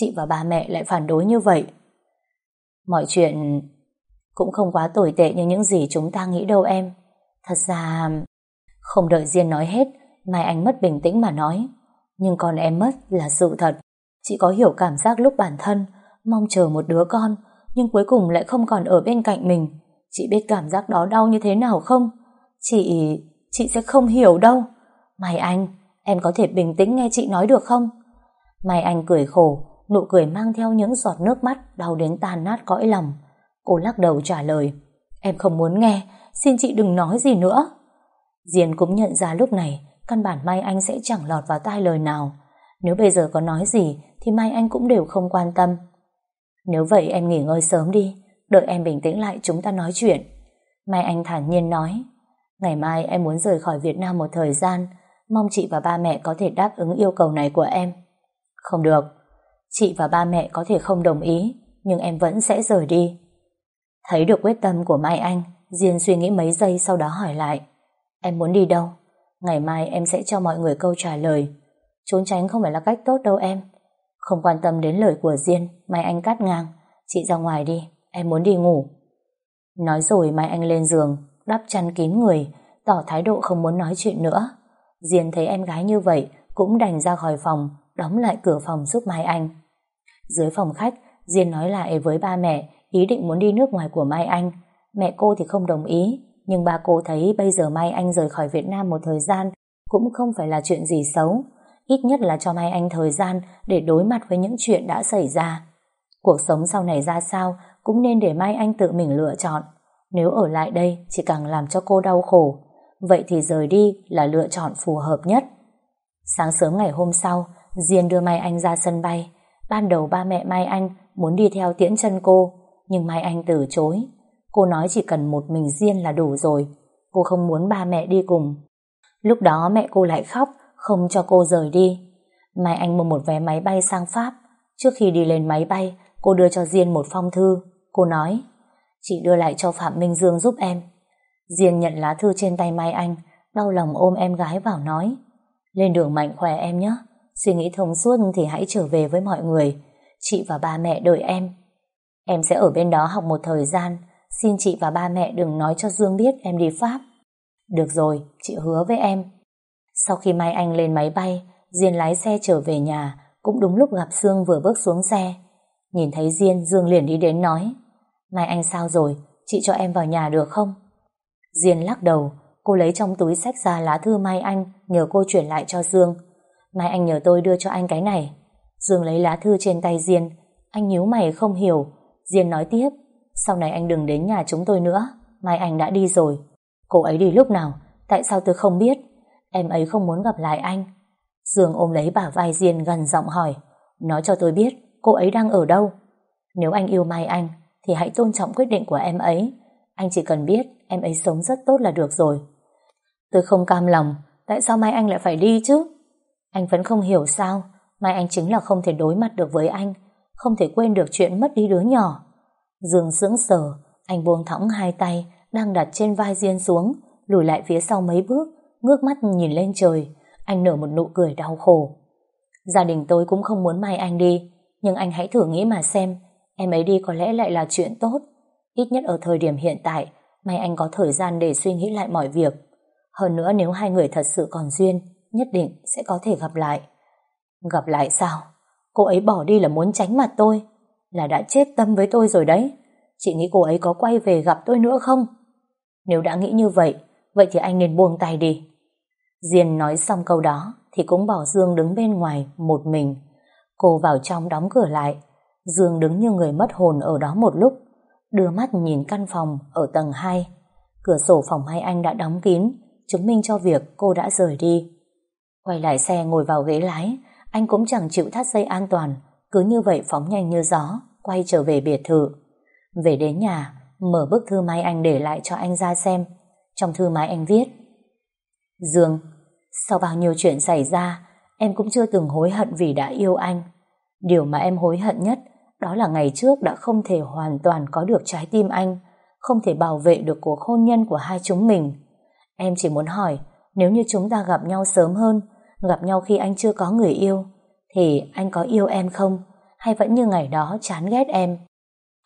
chị và ba mẹ lại phản đối như vậy. Mọi chuyện cũng không quá tồi tệ như những gì chúng ta nghĩ đâu em. Thật ra... Không đợi Diên nói hết, Mai Anh mất bình tĩnh mà nói. Nhưng con em mất là sự thật. Chị có hiểu cảm giác lúc bản thân mong chờ một đứa con, nhưng cuối cùng lại không còn ở bên cạnh mình. Chị biết cảm giác đó đau như thế nào không? Chị... chị sẽ không hiểu đâu. Mai Anh, em có thể bình tĩnh nghe chị nói được không? Mai Anh cười khổ, nụ cười mang theo những giọt nước mắt đau đến tan nát cõi lòng. Cô lắc đầu trả lời, em không muốn nghe, xin chị đừng nói gì nữa. Diên cũng nhận ra lúc này, căn bản Mai Anh sẽ chẳng lọt vào tai lời nào. Nếu bây giờ có nói gì, thì Mai Anh cũng đều không quan tâm. Nếu vậy em nghỉ ngơi sớm đi, đợi em bình tĩnh lại chúng ta nói chuyện. Mai Anh thản nhiên nói, ngày mai em muốn rời khỏi Việt Nam một thời gian, mong chị và ba mẹ có thể đáp ứng yêu cầu này của em. Không được, chị và ba mẹ có thể không đồng ý, nhưng em vẫn sẽ rời đi. Thấy được quyết tâm của Mai Anh, Diên suy nghĩ mấy giây sau đó hỏi lại. Em muốn đi đâu? Ngày mai em sẽ cho mọi người câu trả lời. Trốn tránh không phải là cách tốt đâu em. Không quan tâm đến lời của Diên, Mai Anh cắt ngang. Chị ra ngoài đi, em muốn đi ngủ. Nói rồi Mai Anh lên giường, đắp chăn kín người, tỏ thái độ không muốn nói chuyện nữa. Diên thấy em gái như vậy, cũng đành ra khỏi phòng, đóng lại cửa phòng giúp Mai Anh. Dưới phòng khách, Diên nói lại với ba mẹ ý định muốn đi nước ngoài của Mai Anh. Mẹ cô thì không đồng ý, nhưng ba cô thấy bây giờ Mai Anh rời khỏi Việt Nam một thời gian cũng không phải là chuyện gì xấu. Ít nhất là cho Mai Anh thời gian để đối mặt với những chuyện đã xảy ra. Cuộc sống sau này ra sao cũng nên để Mai Anh tự mình lựa chọn. Nếu ở lại đây chỉ càng làm cho cô đau khổ. Vậy thì rời đi là lựa chọn phù hợp nhất. Sáng sớm ngày hôm sau, Diên đưa Mai Anh ra sân bay. Ban đầu ba mẹ Mai Anh muốn đi theo tiễn chân cô, nhưng Mai Anh từ chối. Cô nói chỉ cần một mình Diên là đủ rồi. Cô không muốn ba mẹ đi cùng. Lúc đó mẹ cô lại khóc, không cho cô rời đi. Mai Anh mua một vé máy bay sang Pháp. Trước khi đi lên máy bay, cô đưa cho Diên một phong thư. Cô nói, chị đưa lại cho Phạm Minh Dương giúp em. Diên nhận lá thư trên tay Mai Anh, đau lòng ôm em gái vào nói, lên đường mạnh khỏe em nhé. Suy nghĩ thông suốt thì hãy trở về với mọi người. Chị và ba mẹ đợi em. Em sẽ ở bên đó học một thời gian. Xin chị và ba mẹ đừng nói cho Dương biết em đi Pháp. Được rồi, chị hứa với em. Sau khi Mai Anh lên máy bay, Diên lái xe trở về nhà, cũng đúng lúc gặp Dương vừa bước xuống xe. Nhìn thấy Diên, Dương liền đi đến nói, Mai Anh sao rồi, chị cho em vào nhà được không? Diên lắc đầu, cô lấy trong túi sách ra lá thư Mai Anh, nhờ cô chuyển lại cho Dương. Mai Anh nhờ tôi đưa cho anh cái này. Dương lấy lá thư trên tay Diên, anh nhíu mày không hiểu. Diên nói tiếp, sau này anh đừng đến nhà chúng tôi nữa, Mai Anh đã đi rồi. Cô ấy đi lúc nào, tại sao tôi không biết? Em ấy không muốn gặp lại anh. Dương ôm lấy bả vai Diên gần giọng hỏi, nói cho tôi biết cô ấy đang ở đâu. Nếu anh yêu Mai Anh, thì hãy tôn trọng quyết định của em ấy. Anh chỉ cần biết em ấy sống rất tốt là được rồi. Tôi không cam lòng, tại sao Mai Anh lại phải đi chứ? Anh vẫn không hiểu sao, Mai Anh chính là không thể đối mặt được với anh, không thể quên được chuyện mất đi đứa nhỏ. Dương sững sờ, anh buông thõng hai tay đang đặt trên vai Diên xuống, lùi lại phía sau mấy bước, ngước mắt nhìn lên trời, anh nở một nụ cười đau khổ. Gia đình tôi cũng không muốn Mai Anh đi, nhưng anh hãy thử nghĩ mà xem, em ấy đi có lẽ lại là chuyện tốt. Ít nhất ở thời điểm hiện tại, Mai Anh có thời gian để suy nghĩ lại mọi việc. Hơn nữa nếu hai người thật sự còn duyên, nhất định sẽ có thể gặp lại. Gặp lại sao? Cô ấy bỏ đi là muốn tránh mặt tôi, là đã chết tâm với tôi rồi đấy. Chị nghĩ cô ấy có quay về gặp tôi nữa không? Nếu đã nghĩ như vậy, vậy thì anh nên buông tay đi. Diên nói xong câu đó thì cũng bỏ Dương đứng bên ngoài một mình. Cô vào trong đóng cửa lại. Dương đứng như người mất hồn ở đó một lúc, đưa mắt nhìn căn phòng ở tầng 2. Cửa sổ phòng hai anh đã đóng kín, chứng minh cho việc cô đã rời đi. Quay lại xe ngồi vào ghế lái, anh cũng chẳng chịu thắt dây an toàn, cứ như vậy phóng nhanh như gió, quay trở về biệt thự. Về đến nhà, mở bức thư máy anh để lại cho anh ra xem. Trong thư máy anh viết Dương, sau bao nhiêu chuyện xảy ra, em cũng chưa từng hối hận vì đã yêu anh. Điều mà em hối hận nhất đó là ngày trước đã không thể hoàn toàn có được trái tim anh, không thể bảo vệ được cuộc hôn nhân của hai chúng mình. Em chỉ muốn hỏi, nếu như chúng ta gặp nhau sớm hơn, gặp nhau khi anh chưa có người yêu, thì anh có yêu em không? hay vẫn như ngày đó chán ghét em.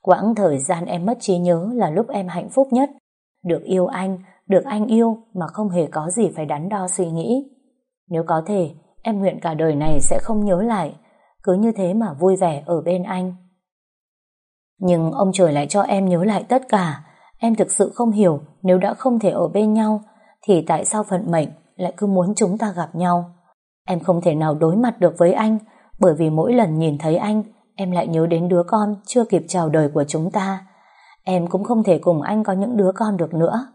Quãng thời gian em mất trí nhớ là lúc em hạnh phúc nhất. Được yêu anh, được anh yêu mà không hề có gì phải đắn đo suy nghĩ. Nếu có thể, em nguyện cả đời này sẽ không nhớ lại, cứ như thế mà vui vẻ ở bên anh. Nhưng ông trời lại cho em nhớ lại tất cả, em thực sự không hiểu nếu đã không thể ở bên nhau, thì tại sao phận mệnh lại cứ muốn chúng ta gặp nhau. Em không thể nào đối mặt được với anh, bởi vì mỗi lần nhìn thấy anh, em lại nhớ đến đứa con chưa kịp chào đời của chúng ta. Em cũng không thể cùng anh có những đứa con được nữa.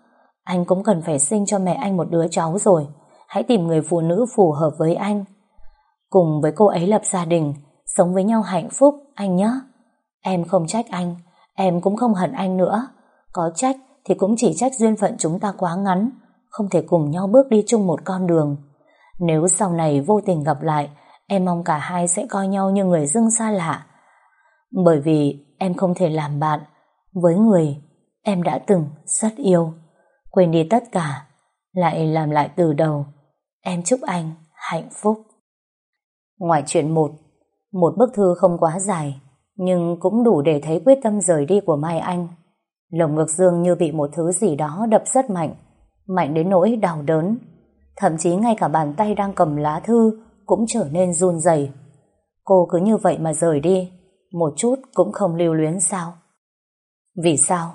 Anh cũng cần phải sinh cho mẹ anh một đứa cháu rồi. Hãy tìm người phụ nữ phù hợp với anh. Cùng với cô ấy lập gia đình, sống với nhau hạnh phúc, anh nhé. Em không trách anh, em cũng không hận anh nữa. Có trách thì cũng chỉ trách duyên phận chúng ta quá ngắn, không thể cùng nhau bước đi chung một con đường. Nếu sau này vô tình gặp lại, em mong cả hai sẽ coi nhau như người dưng xa lạ. Bởi vì em không thể làm bạn với người em đã từng rất yêu. Quên đi tất cả, lại làm lại từ đầu. Em chúc anh hạnh phúc. Ngoài chuyện một, một bức thư không quá dài, nhưng cũng đủ để thấy quyết tâm rời đi của Mai Anh. Lồng ngực Dương như bị một thứ gì đó đập rất mạnh, mạnh đến nỗi đau đớn. Thậm chí ngay cả bàn tay đang cầm lá thư cũng trở nên run rẩy. Cô cứ như vậy mà rời đi, một chút cũng không lưu luyến sao? Vì sao?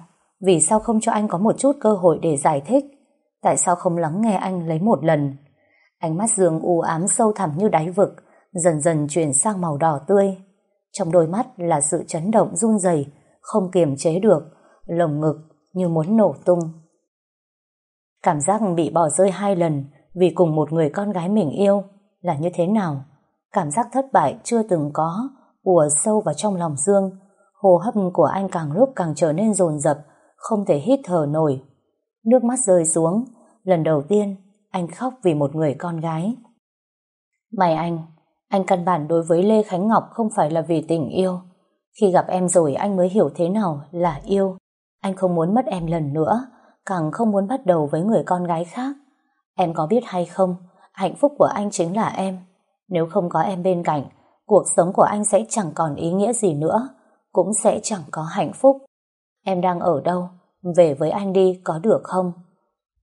Vì sao không cho anh có một chút cơ hội để giải thích? Tại sao không lắng nghe anh lấy một lần? Ánh mắt Dương u ám sâu thẳm như đáy vực, dần dần chuyển sang màu đỏ tươi. Trong đôi mắt là sự chấn động run rẩy, không kiềm chế được, lồng ngực như muốn nổ tung. Cảm giác bị bỏ rơi hai lần vì cùng một người con gái mình yêu là như thế nào? Cảm giác thất bại chưa từng có, ùa sâu vào trong lòng Dương. Hồ hấp của anh càng lúc càng trở nên dồn dập, không thể hít thở nổi. Nước mắt rơi xuống, lần đầu tiên anh khóc vì một người con gái. Mày anh, anh căn bản đối với Lê Khánh Ngọc không phải là vì tình yêu. Khi gặp em rồi anh mới hiểu thế nào là yêu. Anh không muốn mất em lần nữa, càng không muốn bắt đầu với người con gái khác. Em có biết hay không, hạnh phúc của anh chính là em. Nếu không có em bên cạnh, cuộc sống của anh sẽ chẳng còn ý nghĩa gì nữa, cũng sẽ chẳng có hạnh phúc. Em đang ở đâu? Về với anh đi có được không?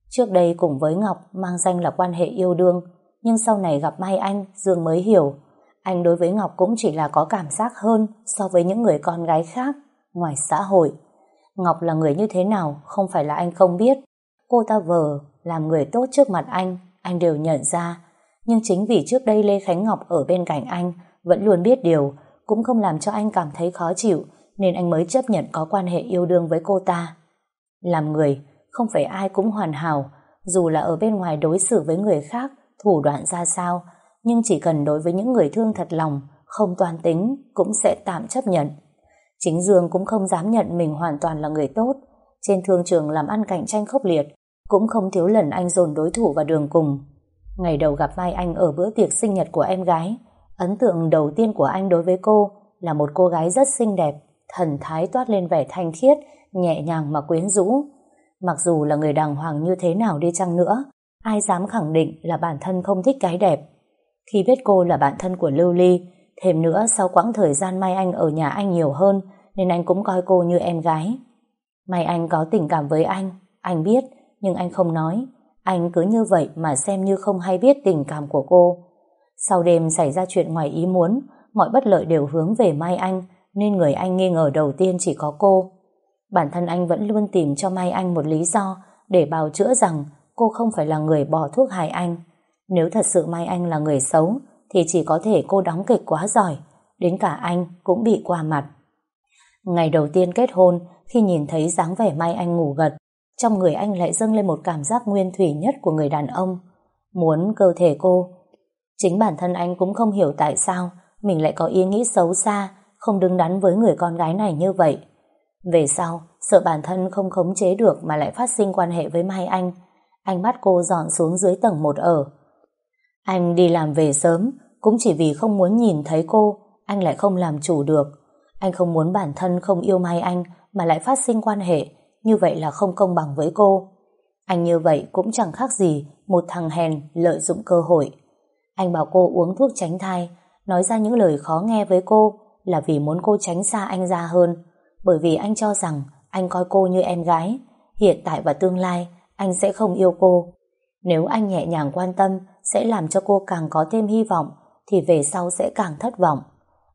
Trước đây cùng với Ngọc mang danh là quan hệ yêu đương, nhưng sau này gặp Mai Anh, Dương mới hiểu. Anh đối với Ngọc cũng chỉ là có cảm giác hơn so với những người con gái khác, ngoài xã hội. Ngọc là người như thế nào không phải là anh không biết. Cô ta vờ làm người tốt trước mặt anh, anh đều nhận ra. Nhưng chính vì trước đây Lê Khánh Ngọc ở bên cạnh anh vẫn luôn biết điều, cũng không làm cho anh cảm thấy khó chịu, nên anh mới chấp nhận có quan hệ yêu đương với cô ta. Làm người, không phải ai cũng hoàn hảo, dù là ở bên ngoài đối xử với người khác, thủ đoạn ra sao, nhưng chỉ cần đối với những người thương thật lòng, không toàn tính, cũng sẽ tạm chấp nhận. Chính Dương cũng không dám nhận mình hoàn toàn là người tốt. Trên thương trường làm ăn cạnh tranh khốc liệt, cũng không thiếu lần anh dồn đối thủ vào đường cùng. Ngày đầu gặp Mai Anh ở bữa tiệc sinh nhật của em gái, ấn tượng đầu tiên của anh đối với cô là một cô gái rất xinh đẹp, thần thái toát lên vẻ thanh khiết, nhẹ nhàng mà quyến rũ. Mặc dù là người đàng hoàng như thế nào đi chăng nữa, ai dám khẳng định là bản thân không thích cái đẹp. Khi biết cô là bạn thân của Lưu Ly, thêm nữa sau quãng thời gian Mai Anh ở nhà anh nhiều hơn, nên anh cũng coi cô như em gái. Mai Anh có tình cảm với anh, anh biết, nhưng anh không nói. Anh cứ như vậy mà xem như không hay biết tình cảm của cô. Sau đêm xảy ra chuyện ngoài ý muốn, mọi bất lợi đều hướng về Mai Anh, nên người anh nghi ngờ đầu tiên chỉ có cô. Bản thân anh vẫn luôn tìm cho Mai Anh một lý do để bào chữa rằng cô không phải là người bỏ thuốc hại anh. Nếu thật sự Mai Anh là người xấu, thì chỉ có thể cô đóng kịch quá giỏi, đến cả anh cũng bị qua mặt. Ngày đầu tiên kết hôn, khi nhìn thấy dáng vẻ Mai Anh ngủ gật, trong người anh lại dâng lên một cảm giác nguyên thủy nhất của người đàn ông. Muốn cơ thể cô. Chính bản thân anh cũng không hiểu tại sao mình lại có ý nghĩ xấu xa, không đứng đắn với người con gái này như vậy. Về sau, sợ bản thân không khống chế được mà lại phát sinh quan hệ với Mai Anh, anh bắt cô dọn xuống dưới tầng một ở. Anh đi làm về sớm, cũng chỉ vì không muốn nhìn thấy cô, anh lại không làm chủ được. Anh không muốn bản thân không yêu Mai Anh mà lại phát sinh quan hệ, như vậy là không công bằng với cô. Anh như vậy cũng chẳng khác gì một thằng hèn lợi dụng cơ hội. Anh bảo cô uống thuốc tránh thai, nói ra những lời khó nghe với cô, là vì muốn cô tránh xa anh ra hơn, bởi vì anh cho rằng anh coi cô như em gái. Hiện tại và tương lai, anh sẽ không yêu cô. Nếu anh nhẹ nhàng quan tâm sẽ làm cho cô càng có thêm hy vọng, thì về sau sẽ càng thất vọng.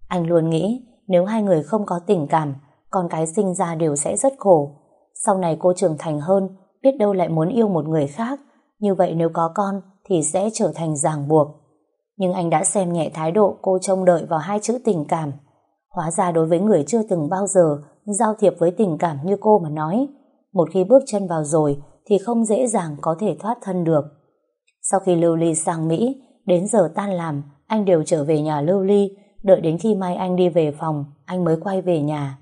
Anh luôn nghĩ nếu hai người không có tình cảm, con cái sinh ra đều sẽ rất khổ. Sau này cô trưởng thành hơn, biết đâu lại muốn yêu một người khác. Như vậy nếu có con thì sẽ trở thành ràng buộc. Nhưng anh đã xem nhẹ thái độ cô trông đợi vào hai chữ tình cảm. Hóa ra đối với người chưa từng bao giờ giao thiệp với tình cảm như cô mà nói, một khi bước chân vào rồi thì không dễ dàng có thể thoát thân được. Sau khi Lưu Ly sang Mỹ, đến giờ tan làm, anh đều trở về nhà Lưu Ly, đợi đến khi mai anh đi về phòng, anh mới quay về nhà.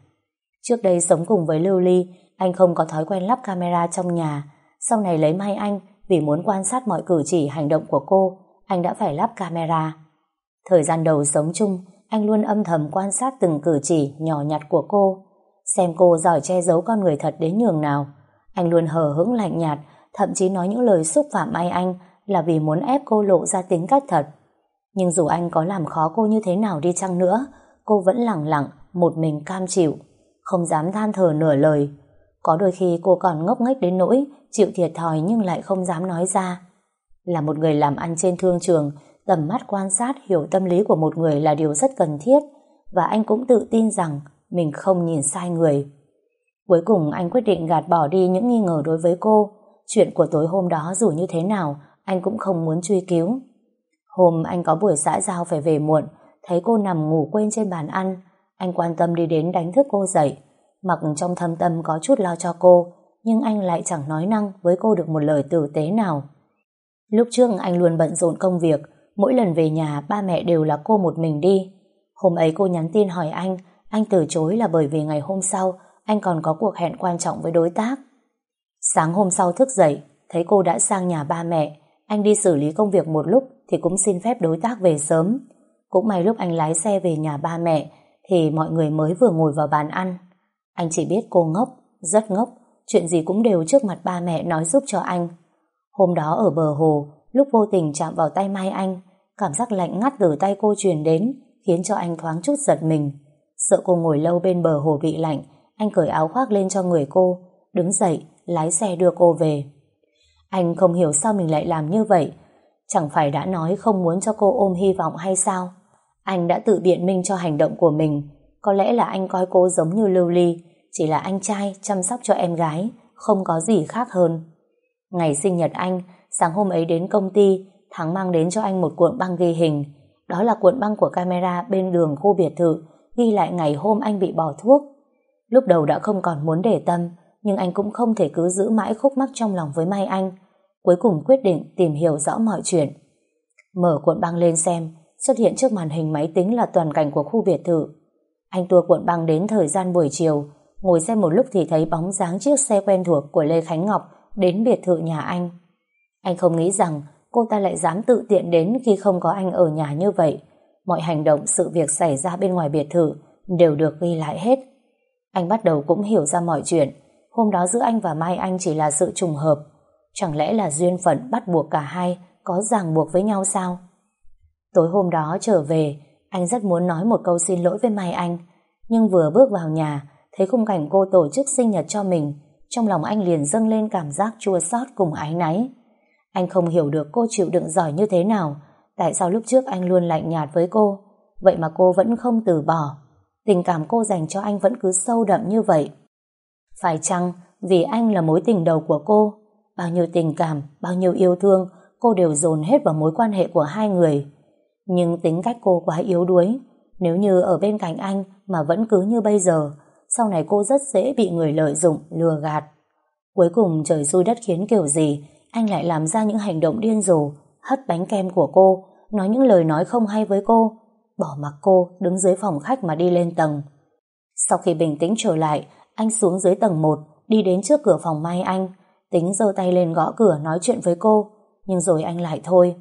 Trước đây sống cùng với Lưu Ly, anh không có thói quen lắp camera trong nhà, sau này lấy Mai Anh vì muốn quan sát mọi cử chỉ hành động của cô, anh đã phải lắp camera. Thời gian đầu sống chung, anh luôn âm thầm quan sát từng cử chỉ nhỏ nhặt của cô, xem cô giỏi che giấu con người thật đến nhường nào. Anh luôn hờ hững lạnh nhạt, thậm chí nói những lời xúc phạm Mai Anh là vì muốn ép cô lộ ra tính cách thật. Nhưng dù anh có làm khó cô như thế nào đi chăng nữa, cô vẫn lặng lặng, một mình cam chịu, không dám than thở nửa lời. Có đôi khi cô còn ngốc nghếch đến nỗi chịu thiệt thòi nhưng lại không dám nói ra. Là một người làm ăn trên thương trường, tầm mắt quan sát hiểu tâm lý của một người là điều rất cần thiết và anh cũng tự tin rằng mình không nhìn sai người. Cuối cùng anh quyết định gạt bỏ đi những nghi ngờ đối với cô. Chuyện của tối hôm đó dù như thế nào, anh cũng không muốn truy cứu. Hôm anh có buổi xã giao phải về muộn, thấy cô nằm ngủ quên trên bàn ăn. Anh quan tâm đi đến đánh thức cô dậy. Mặc trong thâm tâm có chút lo cho cô, nhưng anh lại chẳng nói năng với cô được một lời tử tế nào. Lúc trước anh luôn bận rộn công việc, mỗi lần về nhà ba mẹ đều là cô một mình đi. Hôm ấy cô nhắn tin hỏi anh, anh từ chối là bởi vì ngày hôm sau anh còn có cuộc hẹn quan trọng với đối tác. Sáng hôm sau thức dậy, thấy cô đã sang nhà ba mẹ, anh đi xử lý công việc một lúc thì cũng xin phép đối tác về sớm. Cũng may lúc anh lái xe về nhà ba mẹ thì mọi người mới vừa ngồi vào bàn ăn. Anh chỉ biết cô ngốc, rất ngốc, chuyện gì cũng đều trước mặt ba mẹ nói giúp cho anh. Hôm đó ở bờ hồ, lúc vô tình chạm vào tay Mai Anh, cảm giác lạnh ngắt từ tay cô truyền đến, khiến cho anh thoáng chút giật mình. Sợ cô ngồi lâu bên bờ hồ bị lạnh, anh cởi áo khoác lên cho người cô, đứng dậy, lái xe đưa cô về. Anh không hiểu sao mình lại làm như vậy, chẳng phải đã nói không muốn cho cô ôm hy vọng hay sao? Anh đã tự biện minh cho hành động của mình, có lẽ là anh coi cô giống như Lưu Ly, chỉ là anh trai chăm sóc cho em gái, không có gì khác hơn. Ngày sinh nhật anh, sáng hôm ấy đến công ty, Thắng mang đến cho anh một cuộn băng ghi hình. Đó là cuộn băng của camera bên đường khu biệt thự, ghi lại ngày hôm anh bị bỏ thuốc. Lúc đầu đã không còn muốn để tâm, nhưng anh cũng không thể cứ giữ mãi khúc mắc trong lòng với Mai Anh. Cuối cùng quyết định tìm hiểu rõ mọi chuyện. Mở cuộn băng lên xem, xuất hiện trước màn hình máy tính là toàn cảnh của khu biệt thự. Anh tua cuộn băng đến thời gian buổi chiều, ngồi xem một lúc thì thấy bóng dáng chiếc xe quen thuộc của Lê Khánh Ngọc đến biệt thự nhà anh. Anh không nghĩ rằng cô ta lại dám tự tiện đến khi không có anh ở nhà như vậy. Mọi hành động, sự việc xảy ra bên ngoài biệt thự đều được ghi lại hết. Anh bắt đầu cũng hiểu ra mọi chuyện. Hôm đó giữa anh và Mai Anh chỉ là sự trùng hợp. Chẳng lẽ là duyên phận bắt buộc cả hai có ràng buộc với nhau sao? Tối hôm đó trở về, anh rất muốn nói một câu xin lỗi với Mai Anh. Nhưng vừa bước vào nhà, thấy khung cảnh cô tổ chức sinh nhật cho mình, trong lòng anh liền dâng lên cảm giác chua xót cùng ái náy. Anh không hiểu được cô chịu đựng giỏi như thế nào, tại sao lúc trước anh luôn lạnh nhạt với cô, vậy mà cô vẫn không từ bỏ. Tình cảm cô dành cho anh vẫn cứ sâu đậm như vậy. Phải chăng vì anh là mối tình đầu của cô, bao nhiêu tình cảm, bao nhiêu yêu thương, cô đều dồn hết vào mối quan hệ của hai người. Nhưng tính cách cô quá yếu đuối, nếu như ở bên cạnh anh mà vẫn cứ như bây giờ, sau này cô rất dễ bị người lợi dụng, lừa gạt. Cuối cùng trời xui đất khiến kiểu gì, anh lại làm ra những hành động điên rồ, hất bánh kem của cô, nói những lời nói không hay với cô, bỏ mặc cô đứng dưới phòng khách mà đi lên tầng. Sau khi bình tĩnh trở lại, anh xuống dưới tầng 1, đi đến trước cửa phòng Mai Anh, tính giơ tay lên gõ cửa nói chuyện với cô, nhưng rồi anh lại thôi.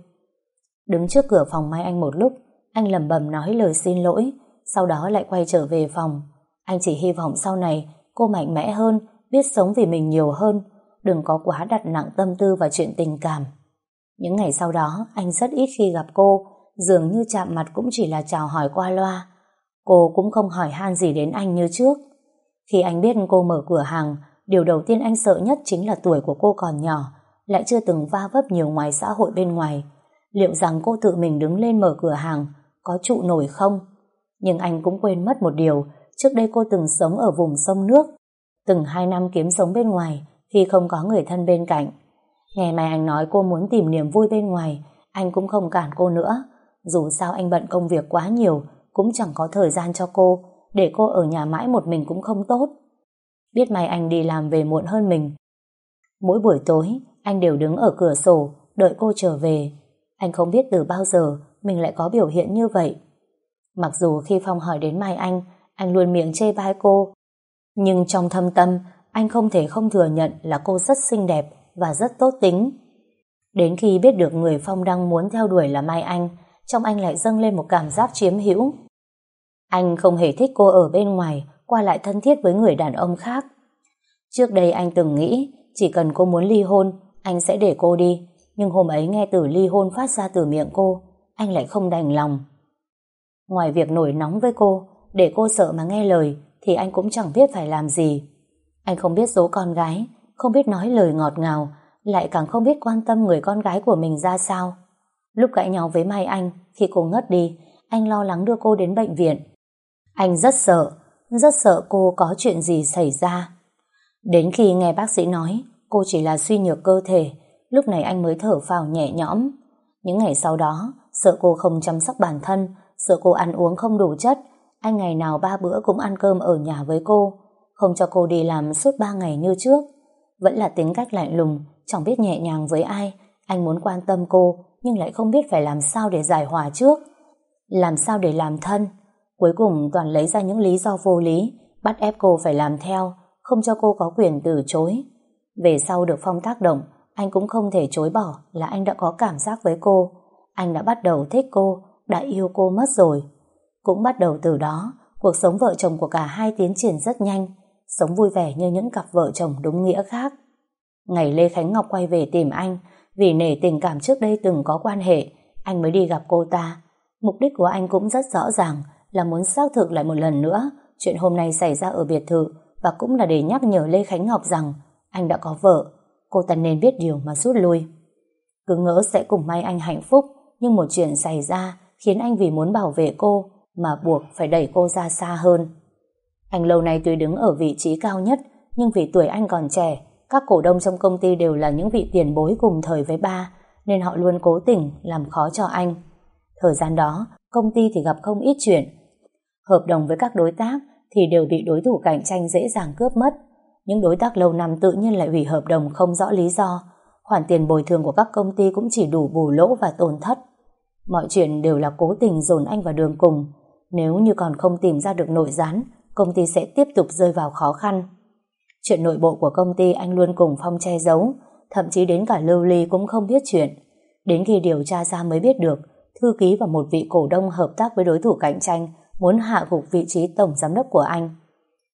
Đứng trước cửa phòng Mai Anh một lúc, anh lẩm bẩm nói lời xin lỗi, sau đó lại quay trở về phòng. Anh chỉ hy vọng sau này cô mạnh mẽ hơn, biết sống vì mình nhiều hơn, đừng có quá đặt nặng tâm tư vào chuyện tình cảm. Những ngày sau đó, anh rất ít khi gặp cô, dường như chạm mặt cũng chỉ là chào hỏi qua loa. Cô cũng không hỏi han gì đến anh như trước. Khi anh biết cô mở cửa hàng, điều đầu tiên anh sợ nhất chính là tuổi của cô còn nhỏ, lại chưa từng va vấp nhiều ngoài xã hội bên ngoài. Liệu rằng cô tự mình đứng lên mở cửa hàng có trụ nổi không? Nhưng anh cũng quên mất một điều, trước đây cô từng sống ở vùng sông nước, từng hai năm kiếm sống bên ngoài khi không có người thân bên cạnh. ngày mai anh nói cô muốn tìm niềm vui bên ngoài, anh cũng không cản cô nữa. Dù sao anh bận công việc quá nhiều, cũng chẳng có thời gian cho cô, để cô ở nhà mãi một mình cũng không tốt. Biết may anh đi làm về muộn hơn mình. Mỗi buổi tối, anh đều đứng ở cửa sổ, đợi cô trở về. Anh không biết từ bao giờ mình lại có biểu hiện như vậy. Mặc dù khi Phong hỏi đến Mai Anh, anh luôn miệng chê bai cô. Nhưng trong thâm tâm, anh không thể không thừa nhận là cô rất xinh đẹp và rất tốt tính. Đến khi biết được người Phong đang muốn theo đuổi là Mai Anh, trong anh lại dâng lên một cảm giác chiếm hữu. Anh không hề thích cô ở bên ngoài, qua lại thân thiết với người đàn ông khác. Trước đây anh từng nghĩ, chỉ cần cô muốn ly hôn, anh sẽ để cô đi. Nhưng hôm ấy nghe từ ly hôn phát ra từ miệng cô, anh lại không đành lòng. Ngoài việc nổi nóng với cô, để cô sợ mà nghe lời, thì anh cũng chẳng biết phải làm gì. Anh không biết dỗ con gái, không biết nói lời ngọt ngào, lại càng không biết quan tâm người con gái của mình ra sao. Lúc cãi nhau với Mai Anh, khi cô ngất đi, anh lo lắng đưa cô đến bệnh viện. Anh rất sợ, rất sợ cô có chuyện gì xảy ra. Đến khi nghe bác sĩ nói cô chỉ là suy nhược cơ thể, lúc này anh mới thở phào nhẹ nhõm. Những ngày sau đó, sợ cô không chăm sóc bản thân, sợ cô ăn uống không đủ chất, anh ngày nào ba bữa cũng ăn cơm ở nhà với cô, không cho cô đi làm suốt ba ngày như trước. Vẫn là tính cách lạnh lùng, chẳng biết nhẹ nhàng với ai, anh muốn quan tâm cô, nhưng lại không biết phải làm sao để giải hòa trước. Làm sao để làm thân, Cuối cùng toàn lấy ra những lý do vô lý, bắt ép cô phải làm theo, không cho cô có quyền từ chối. Về sau được Phong tác động, anh cũng không thể chối bỏ là anh đã có cảm giác với cô. Anh đã bắt đầu thích cô, đã yêu cô mất rồi. Cũng bắt đầu từ đó, cuộc sống vợ chồng của cả hai tiến triển rất nhanh, sống vui vẻ như những cặp vợ chồng đúng nghĩa khác. Ngày Lê Khánh Ngọc quay về tìm anh, vì nể tình cảm trước đây từng có quan hệ, anh mới đi gặp cô ta. Mục đích của anh cũng rất rõ ràng, là muốn xác thực lại một lần nữa chuyện hôm nay xảy ra ở biệt thự và cũng là để nhắc nhở Lê Khánh Ngọc rằng anh đã có vợ, cô ta nên biết điều mà rút lui. Cứ ngỡ sẽ cùng may anh hạnh phúc, nhưng một chuyện xảy ra khiến anh vì muốn bảo vệ cô mà buộc phải đẩy cô ra xa hơn. Anh lâu nay tuy đứng ở vị trí cao nhất, nhưng vì tuổi anh còn trẻ, các cổ đông trong công ty đều là những vị tiền bối cùng thời với ba, nên họ luôn cố tình làm khó cho anh. Thời gian đó, công ty thì gặp không ít chuyện, Hợp đồng với các đối tác thì đều bị đối thủ cạnh tranh dễ dàng cướp mất. Những đối tác lâu năm tự nhiên lại hủy hợp đồng không rõ lý do. Khoản tiền bồi thường của các công ty cũng chỉ đủ bù lỗ và tổn thất. Mọi chuyện đều là cố tình dồn anh vào đường cùng. Nếu như còn không tìm ra được nội gián, công ty sẽ tiếp tục rơi vào khó khăn. Chuyện nội bộ của công ty anh luôn cùng Phong che giấu, thậm chí đến cả Lưu Ly cũng không biết chuyện. Đến khi điều tra ra mới biết được, thư ký và một vị cổ đông hợp tác với đối thủ cạnh tranh muốn hạ gục vị trí tổng giám đốc của anh.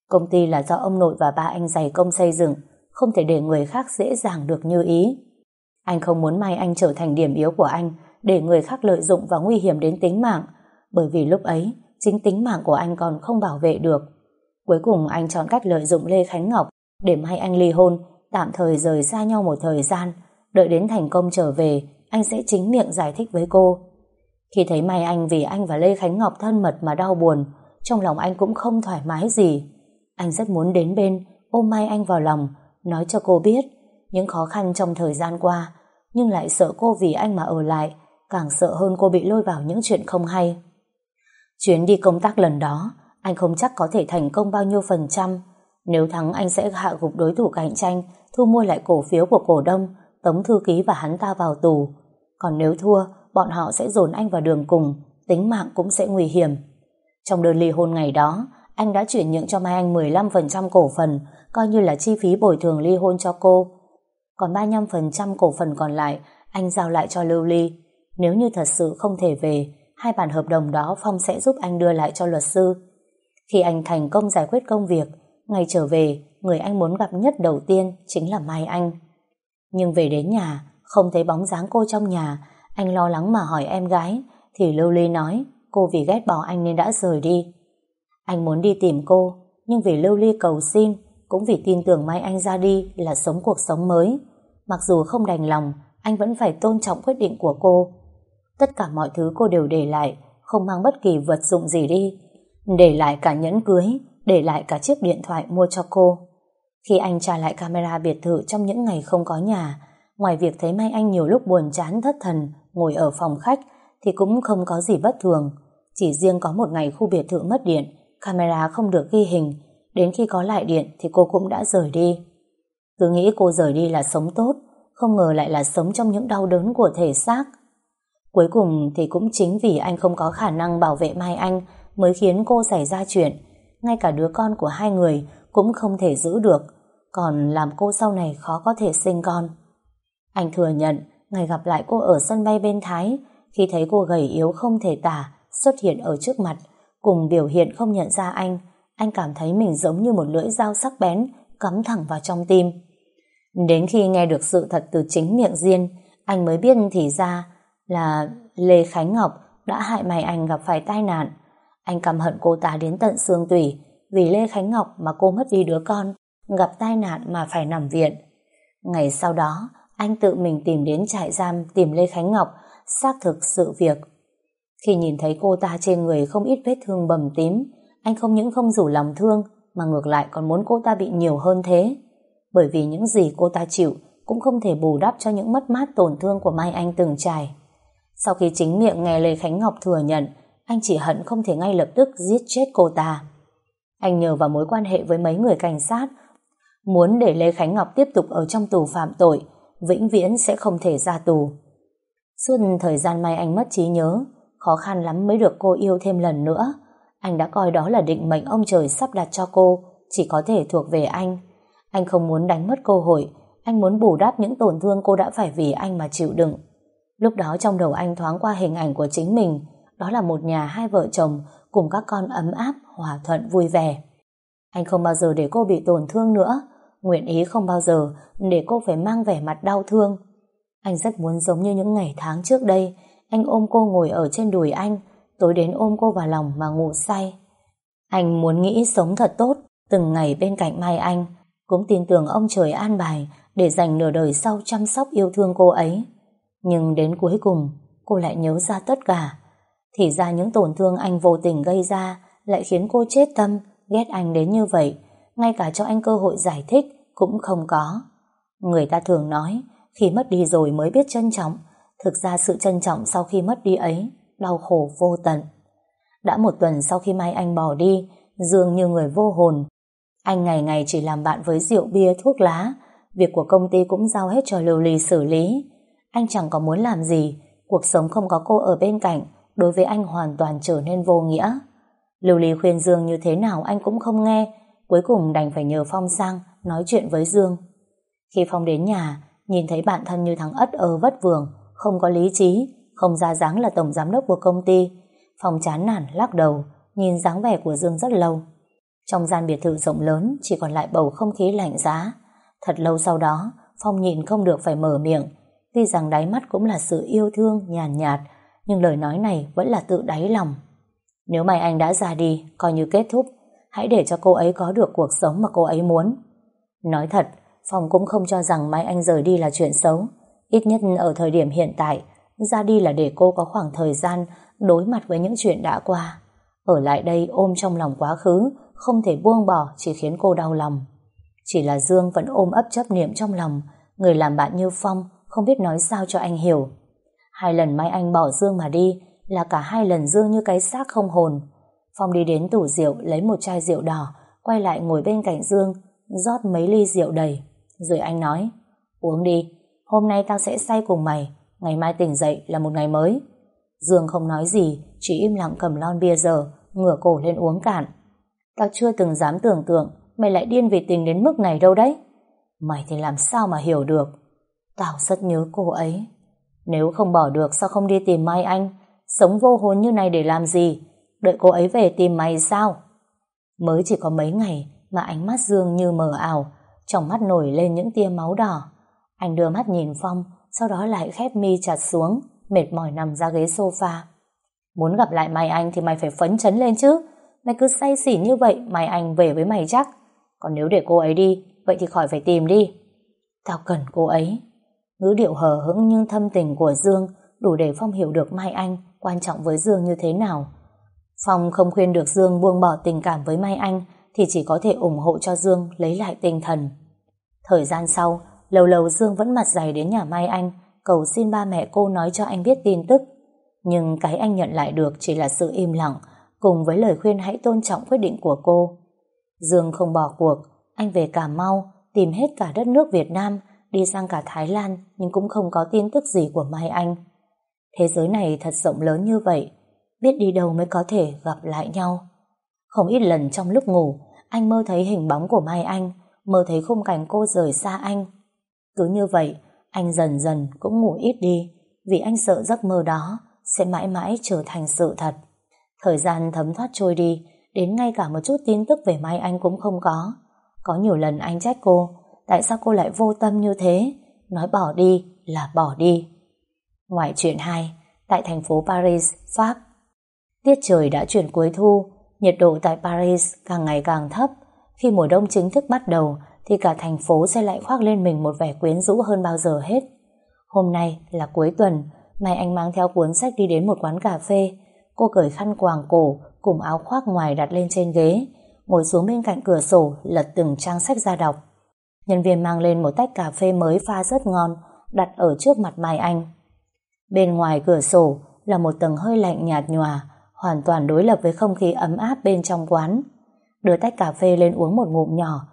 Công ty là do ông nội và ba anh dày công xây dựng, không thể để người khác dễ dàng được như ý. Anh không muốn Mai Anh trở thành điểm yếu của anh, để người khác lợi dụng và nguy hiểm đến tính mạng, bởi vì lúc ấy, chính tính mạng của anh còn không bảo vệ được. Cuối cùng anh chọn cách lợi dụng Lê Khánh Ngọc để Mai Anh ly hôn, tạm thời rời xa nhau một thời gian, đợi đến thành công trở về, anh sẽ chính miệng giải thích với cô. Khi thấy Mai Anh vì anh và Lê Khánh Ngọc thân mật mà đau buồn, trong lòng anh cũng không thoải mái gì. Anh rất muốn đến bên, ôm Mai Anh vào lòng, nói cho cô biết những khó khăn trong thời gian qua, nhưng lại sợ cô vì anh mà ở lại, càng sợ hơn cô bị lôi vào những chuyện không hay. Chuyến đi công tác lần đó, anh không chắc có thể thành công bao nhiêu phần trăm. Nếu thắng anh sẽ hạ gục đối thủ cạnh tranh, thu mua lại cổ phiếu của cổ đông, tống thư ký và hắn ta vào tù. Còn nếu thua, bọn họ sẽ dồn anh vào đường cùng, tính mạng cũng sẽ nguy hiểm. Trong đơn ly hôn ngày đó, anh đã chuyển nhượng cho Mai Anh 15% cổ phần, coi như là chi phí bồi thường ly hôn cho cô. Còn 35% cổ phần còn lại, anh giao lại cho Lưu Ly. Nếu như thật sự không thể về, hai bản hợp đồng đó Phong sẽ giúp anh đưa lại cho luật sư. Khi anh thành công giải quyết công việc, ngày trở về, người anh muốn gặp nhất đầu tiên chính là Mai Anh. Nhưng về đến nhà, không thấy bóng dáng cô trong nhà, anh lo lắng mà hỏi em gái, thì Lưu Ly nói cô vì ghét bỏ anh nên đã rời đi. Anh muốn đi tìm cô, nhưng vì Lưu Ly cầu xin, cũng vì tin tưởng Mai Anh ra đi là sống cuộc sống mới. Mặc dù không đành lòng, anh vẫn phải tôn trọng quyết định của cô. Tất cả mọi thứ cô đều để lại, không mang bất kỳ vật dụng gì đi. Để lại cả nhẫn cưới, để lại cả chiếc điện thoại mua cho cô. Khi anh trả lại camera biệt thự trong những ngày không có nhà, ngoài việc thấy Mai Anh nhiều lúc buồn chán thất thần, ngồi ở phòng khách, thì cũng không có gì bất thường. Chỉ riêng có một ngày khu biệt thự mất điện, camera không được ghi hình, đến khi có lại điện thì cô cũng đã rời đi. Cứ nghĩ cô rời đi là sống tốt, không ngờ lại là sống trong những đau đớn của thể xác. Cuối cùng thì cũng chính vì anh không có khả năng bảo vệ Mai Anh mới khiến cô xảy ra chuyện. Ngay cả đứa con của hai người cũng không thể giữ được, còn làm cô sau này khó có thể sinh con. Anh thừa nhận, ngày gặp lại cô ở sân bay bên Thái, khi thấy cô gầy yếu không thể tả, xuất hiện ở trước mặt, cùng biểu hiện không nhận ra anh, anh cảm thấy mình giống như một lưỡi dao sắc bén cắm thẳng vào trong tim. Đến khi nghe được sự thật từ chính miệng Diên, anh mới biết thì ra là Lê Khánh Ngọc đã hại mày anh gặp phải tai nạn. Anh căm hận cô ta đến tận xương tủy vì Lê Khánh Ngọc mà cô mất đi đứa con, gặp tai nạn mà phải nằm viện. Ngày sau đó, anh tự mình tìm đến trại giam tìm Lê Khánh Ngọc xác thực sự việc. Khi nhìn thấy cô ta trên người không ít vết thương bầm tím, anh không những không rủ lòng thương mà ngược lại còn muốn cô ta bị nhiều hơn thế. Bởi vì những gì cô ta chịu cũng không thể bù đắp cho những mất mát tổn thương của Mai Anh từng trải. Sau khi chính miệng nghe Lê Khánh Ngọc thừa nhận, anh chỉ hận không thể ngay lập tức giết chết cô ta. Anh nhờ vào mối quan hệ với mấy người cảnh sát, muốn để Lê Khánh Ngọc tiếp tục ở trong tù phạm tội, vĩnh viễn sẽ không thể ra tù. Suốt thời gian may Anh mất trí nhớ, khó khăn lắm mới được cô yêu thêm lần nữa. Anh đã coi đó là định mệnh ông trời sắp đặt cho cô, chỉ có thể thuộc về anh. Anh không muốn đánh mất cơ hội, anh muốn bù đắp những tổn thương cô đã phải vì anh mà chịu đựng. Lúc đó trong đầu anh thoáng qua hình ảnh của chính mình, đó là một nhà hai vợ chồng cùng các con ấm áp, hòa thuận, vui vẻ. Anh không bao giờ để cô bị tổn thương nữa, nguyện ý không bao giờ để cô phải mang vẻ mặt đau thương. Anh rất muốn giống như những ngày tháng trước đây, anh ôm cô ngồi ở trên đùi anh, tối đến ôm cô vào lòng mà ngủ say. Anh muốn nghĩ sống thật tốt, từng ngày bên cạnh Mai Anh, cũng tin tưởng ông trời an bài để dành nửa đời sau chăm sóc yêu thương cô ấy. Nhưng đến cuối cùng, cô lại nhớ ra tất cả. Thì ra những tổn thương anh vô tình gây ra lại khiến cô chết tâm, ghét anh đến như vậy, ngay cả cho anh cơ hội giải thích cũng không có. Người ta thường nói, khi mất đi rồi mới biết trân trọng, thực ra sự trân trọng sau khi mất đi ấy, đau khổ vô tận. Đã một tuần sau khi Mai Anh bỏ đi, dường như người vô hồn. Anh ngày ngày chỉ làm bạn với rượu bia, thuốc lá, việc của công ty cũng giao hết cho Lưu Ly xử lý. Anh chẳng có muốn làm gì, cuộc sống không có cô ở bên cạnh, đối với anh hoàn toàn trở nên vô nghĩa. Lưu Ly khuyên Dương như thế nào anh cũng không nghe, cuối cùng đành phải nhờ Phong sang nói chuyện với Dương. Khi Phong đến nhà, nhìn thấy bạn thân như thằng ất ơ vất vường, không có lý trí, không ra dáng là tổng giám đốc của công ty. Phong chán nản lắc đầu, nhìn dáng vẻ của Dương rất lâu. Trong gian biệt thự rộng lớn chỉ còn lại bầu không khí lạnh giá. Thật lâu sau đó, Phong nhìn không được phải mở miệng, Tuy rằng đáy mắt cũng là sự yêu thương nhàn nhạt, nhạt, nhưng lời nói này vẫn là tự đáy lòng. Nếu mai anh đã ra đi, coi như kết thúc, hãy để cho cô ấy có được cuộc sống mà cô ấy muốn. Nói thật, Phong cũng không cho rằng mai anh rời đi là chuyện xấu. Ít nhất ở thời điểm hiện tại, ra đi là để cô có khoảng thời gian đối mặt với những chuyện đã qua. Ở lại đây ôm trong lòng quá khứ, không thể buông bỏ chỉ khiến cô đau lòng. Chỉ là Dương vẫn ôm ấp chấp niệm trong lòng, người làm bạn như Phong không biết nói sao cho anh hiểu. Hai lần Mai Anh bỏ Dương mà đi là cả hai lần Dương như cái xác không hồn. Phong đi đến tủ rượu lấy một chai rượu đỏ, quay lại ngồi bên cạnh Dương, rót mấy ly rượu đầy. Rồi anh nói, uống đi, hôm nay tao sẽ say cùng mày, ngày mai tỉnh dậy là một ngày mới. Dương không nói gì, chỉ im lặng cầm lon bia giờ, ngửa cổ lên uống cạn. Tao chưa từng dám tưởng tượng mày lại điên vì tình đến mức này đâu đấy. Mày thì làm sao mà hiểu được. Tao rất nhớ cô ấy. Nếu không bỏ được sao không đi tìm Mai Anh? Sống vô hồn như này để làm gì? Đợi cô ấy về tìm mày sao? Mới chỉ có mấy ngày mà ánh mắt Dương như mờ ảo, trong mắt nổi lên những tia máu đỏ. Anh đưa mắt nhìn Phong, sau đó lại khép mi chặt xuống, mệt mỏi nằm ra ghế sofa. Muốn gặp lại mày Anh thì mày phải phấn chấn lên chứ. Mày cứ say xỉ như vậy mày Anh về với mày chắc Còn nếu để cô ấy đi Vậy thì khỏi phải tìm đi Tao cần cô ấy Ngữ điệu hờ hững nhưng thâm tình của Dương đủ để Phong hiểu được Mai Anh quan trọng với Dương như thế nào. Phong không khuyên được Dương buông bỏ tình cảm với Mai Anh thì chỉ có thể ủng hộ cho Dương lấy lại tinh thần. Thời gian sau, lâu lâu Dương vẫn mặt dày đến nhà Mai Anh cầu xin ba mẹ cô nói cho anh biết tin tức. Nhưng cái anh nhận lại được chỉ là sự im lặng cùng với lời khuyên hãy tôn trọng quyết định của cô. Dương không bỏ cuộc, anh về Cà Mau tìm hết cả đất nước Việt Nam đi sang cả Thái Lan nhưng cũng không có tin tức gì của Mai Anh. Thế giới này thật rộng lớn như vậy, biết đi đâu mới có thể gặp lại nhau. Không ít lần trong lúc ngủ, anh mơ thấy hình bóng của Mai Anh, mơ thấy khung cảnh cô rời xa anh. Cứ như vậy, anh dần dần cũng ngủ ít đi, vì anh sợ giấc mơ đó sẽ mãi mãi trở thành sự thật. Thời gian thấm thoát trôi đi, đến ngay cả một chút tin tức về Mai Anh cũng không có. Có nhiều lần anh trách cô, tại sao cô lại vô tâm như thế, nói bỏ đi là bỏ đi. ngoại chuyện hai, tại thành phố Paris, Pháp, tiết trời đã chuyển cuối thu, nhiệt độ tại Paris càng ngày càng thấp. Khi mùa đông chính thức bắt đầu, thì cả thành phố sẽ lại khoác lên mình một vẻ quyến rũ hơn bao giờ hết. Hôm nay là cuối tuần, Mai Anh mang theo cuốn sách đi đến một quán cà phê. Cô cởi khăn quàng cổ, cùng áo khoác ngoài đặt lên trên ghế, ngồi xuống bên cạnh cửa sổ, lật từng trang sách ra đọc. Nhân viên mang lên một tách cà phê mới pha rất ngon, đặt ở trước mặt Mai Anh. Bên ngoài cửa sổ là một tầng hơi lạnh nhạt nhòa, hoàn toàn đối lập với không khí ấm áp bên trong quán. Đưa tách cà phê lên uống một ngụm nhỏ,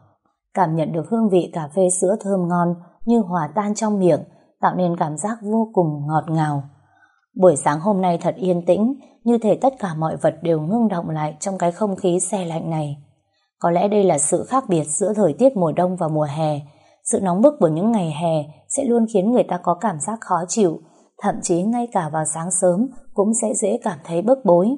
cảm nhận được hương vị cà phê sữa thơm ngon như hòa tan trong miệng, tạo nên cảm giác vô cùng ngọt ngào. Buổi sáng hôm nay thật yên tĩnh, như thể tất cả mọi vật đều ngưng động lại trong cái không khí xe lạnh này. Có lẽ đây là sự khác biệt giữa thời tiết mùa đông và mùa hè. Sự nóng bức của những ngày hè sẽ luôn khiến người ta có cảm giác khó chịu, thậm chí ngay cả vào sáng sớm cũng sẽ dễ cảm thấy bức bối.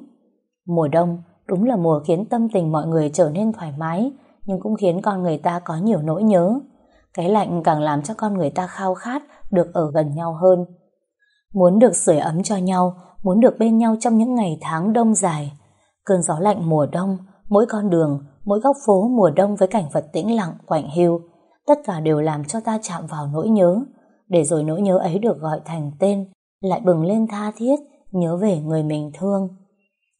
Mùa đông đúng là mùa khiến tâm tình mọi người trở nên thoải mái, nhưng cũng khiến con người ta có nhiều nỗi nhớ. Cái lạnh càng làm cho con người ta khao khát được ở gần nhau hơn. Muốn được sưởi ấm cho nhau, muốn được bên nhau trong những ngày tháng đông dài. Cơn gió lạnh mùa đông, mỗi con đường, mỗi góc phố mùa đông với cảnh vật tĩnh lặng, quạnh hiu, tất cả đều làm cho ta chạm vào nỗi nhớ, để rồi nỗi nhớ ấy được gọi thành tên, lại bừng lên tha thiết, nhớ về người mình thương.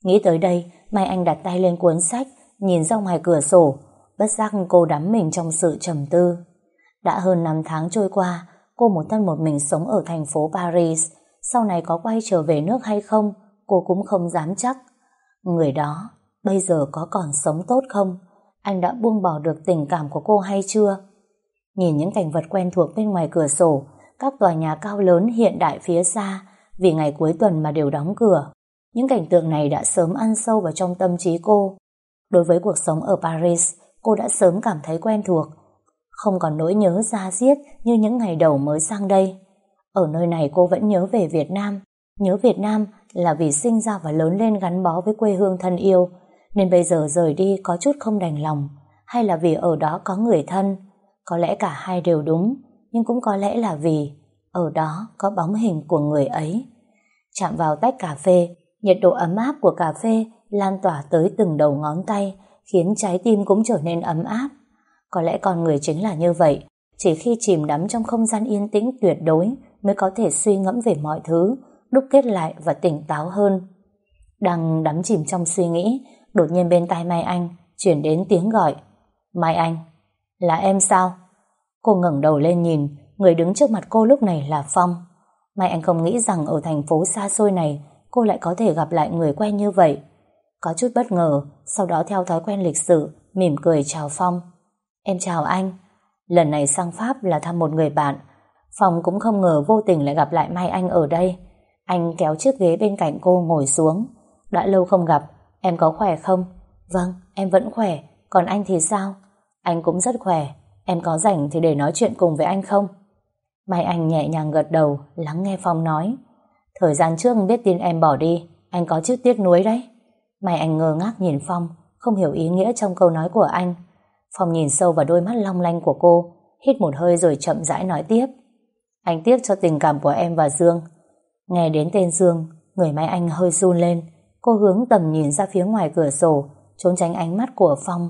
Nghĩ tới đây, Mai Anh đặt tay lên cuốn sách, nhìn ra ngoài cửa sổ, bất giác cô đắm mình trong sự trầm tư. Đã hơn 5 tháng trôi qua, cô một thân một mình sống ở thành phố Paris, sau này có quay trở về nước hay không, cô cũng không dám chắc. Người đó, bây giờ có còn sống tốt không? Anh đã buông bỏ được tình cảm của cô hay chưa? Nhìn những cảnh vật quen thuộc bên ngoài cửa sổ, các tòa nhà cao lớn hiện đại phía xa, vì ngày cuối tuần mà đều đóng cửa. Những cảnh tượng này đã sớm ăn sâu vào trong tâm trí cô. Đối với cuộc sống ở Paris, cô đã sớm cảm thấy quen thuộc, không còn nỗi nhớ ra diết như những ngày đầu mới sang đây. Ở nơi này cô vẫn nhớ về Việt Nam, nhớ Việt Nam là vì sinh ra và lớn lên gắn bó với quê hương thân yêu, nên bây giờ rời đi có chút không đành lòng, hay là vì ở đó có người thân. Có lẽ cả hai đều đúng, nhưng cũng có lẽ là vì ở đó có bóng hình của người ấy. Chạm vào tách cà phê, nhiệt độ ấm áp của cà phê lan tỏa tới từng đầu ngón tay, khiến trái tim cũng trở nên ấm áp. Có lẽ con người chính là như vậy, chỉ khi chìm đắm trong không gian yên tĩnh tuyệt đối mới có thể suy ngẫm về mọi thứ, đúc kết lại và tỉnh táo hơn. Đang đắm chìm trong suy nghĩ, đột nhiên bên tai Mai Anh chuyển đến tiếng gọi. Mai Anh, là em sao? Cô ngẩng đầu lên nhìn, người đứng trước mặt cô lúc này là Phong. Mai Anh không nghĩ rằng ở thành phố xa xôi này cô lại có thể gặp lại người quen như vậy. Có chút bất ngờ, sau đó theo thói quen lịch sự, mỉm cười chào Phong. Em chào anh. Lần này sang Pháp là thăm một người bạn. Phong cũng không ngờ vô tình lại gặp lại Mai Anh ở đây. Anh kéo chiếc ghế bên cạnh cô ngồi xuống. Đã lâu không gặp, em có khỏe không? Vâng, em vẫn khỏe. Còn anh thì sao? Anh cũng rất khỏe. Em có rảnh thì để nói chuyện cùng với anh không? Mai Anh nhẹ nhàng gật đầu, lắng nghe Phong nói. Thời gian trước biết tin em bỏ đi, anh có chút tiếc nuối đấy. Mai Anh ngơ ngác nhìn Phong, không hiểu ý nghĩa trong câu nói của anh. Phong nhìn sâu vào đôi mắt long lanh của cô, hít một hơi rồi chậm rãi nói tiếp. Anh tiếc cho tình cảm của em và Dương. Nghe đến tên Dương, người Mai Anh hơi run lên. Cô hướng tầm nhìn ra phía ngoài cửa sổ, trốn tránh ánh mắt của Phong.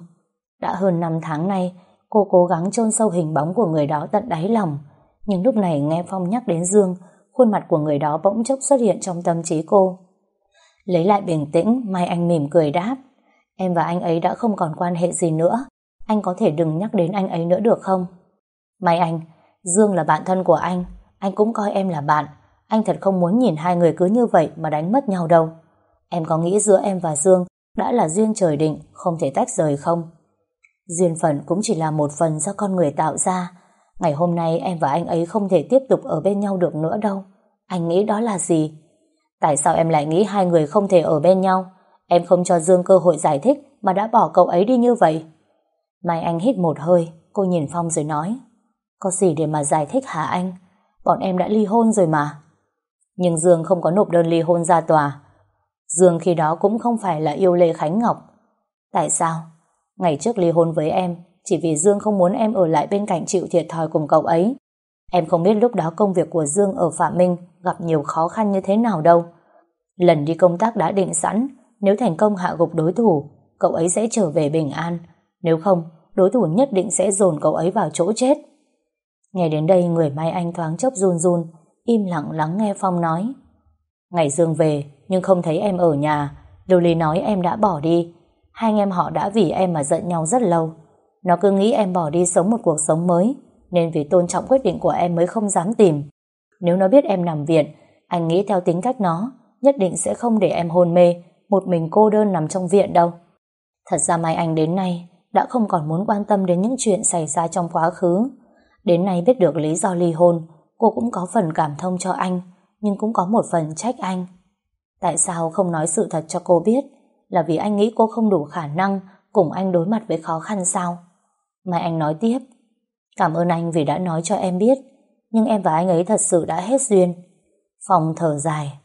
Đã hơn 5 tháng nay, cô cố gắng chôn sâu hình bóng của người đó tận đáy lòng. Nhưng lúc này nghe Phong nhắc đến Dương, khuôn mặt của người đó bỗng chốc xuất hiện trong tâm trí cô. Lấy lại bình tĩnh, Mai Anh mỉm cười đáp. Em và anh ấy đã không còn quan hệ gì nữa. Anh có thể đừng nhắc đến anh ấy nữa được không? Mai Anh, Dương là bạn thân của anh. Anh cũng coi em là bạn. Anh thật không muốn nhìn hai người cứ như vậy mà đánh mất nhau đâu. Em có nghĩ giữa em và Dương đã là duyên trời định, không thể tách rời không? Duyên phận cũng chỉ là một phần do con người tạo ra. Ngày hôm nay em và anh ấy không thể tiếp tục ở bên nhau được nữa đâu. Anh nghĩ đó là gì? Tại sao em lại nghĩ hai người không thể ở bên nhau? Em không cho Dương cơ hội giải thích mà đã bỏ cậu ấy đi như vậy. Mai Anh hít một hơi, cô nhìn Phong rồi nói Có gì để mà giải thích hả anh? Bọn em đã ly hôn rồi mà. Nhưng Dương không có nộp đơn ly hôn ra tòa. Dương khi đó cũng không phải là yêu Lê Khánh Ngọc. Tại sao? Ngày trước ly hôn với em chỉ vì Dương không muốn em ở lại bên cạnh chịu thiệt thòi cùng cậu ấy. Em không biết lúc đó công việc của Dương ở Phạm Minh gặp nhiều khó khăn như thế nào đâu. Lần đi công tác đã định sẵn, nếu thành công hạ gục đối thủ, cậu ấy sẽ trở về bình an. Nếu không, đối thủ nhất định sẽ dồn cậu ấy vào chỗ chết. Nghe đến đây người Mai Anh thoáng chốc run run, im lặng lắng nghe Phong nói. Ngày Dương về, nhưng không thấy em ở nhà. Lưu Ly nói em đã bỏ đi. Hai anh em họ đã vì em mà giận nhau rất lâu. Nó cứ nghĩ em bỏ đi sống một cuộc sống mới, nên vì tôn trọng quyết định của em mới không dám tìm. Nếu nó biết em nằm viện, anh nghĩ theo tính cách nó, nhất định sẽ không để em hôn mê, một mình cô đơn nằm trong viện đâu. Thật ra Mai Anh đến nay đã không còn muốn quan tâm đến những chuyện xảy ra trong quá khứ. Đến nay biết được lý do ly hôn, cô cũng có phần cảm thông cho anh, nhưng cũng có một phần trách anh. Tại sao không nói sự thật cho cô biết? Là vì anh nghĩ cô không đủ khả năng cùng anh đối mặt với khó khăn sao? Mai Anh nói tiếp, cảm ơn anh vì đã nói cho em biết, nhưng em và anh ấy thật sự đã hết duyên. Phòng thở dài,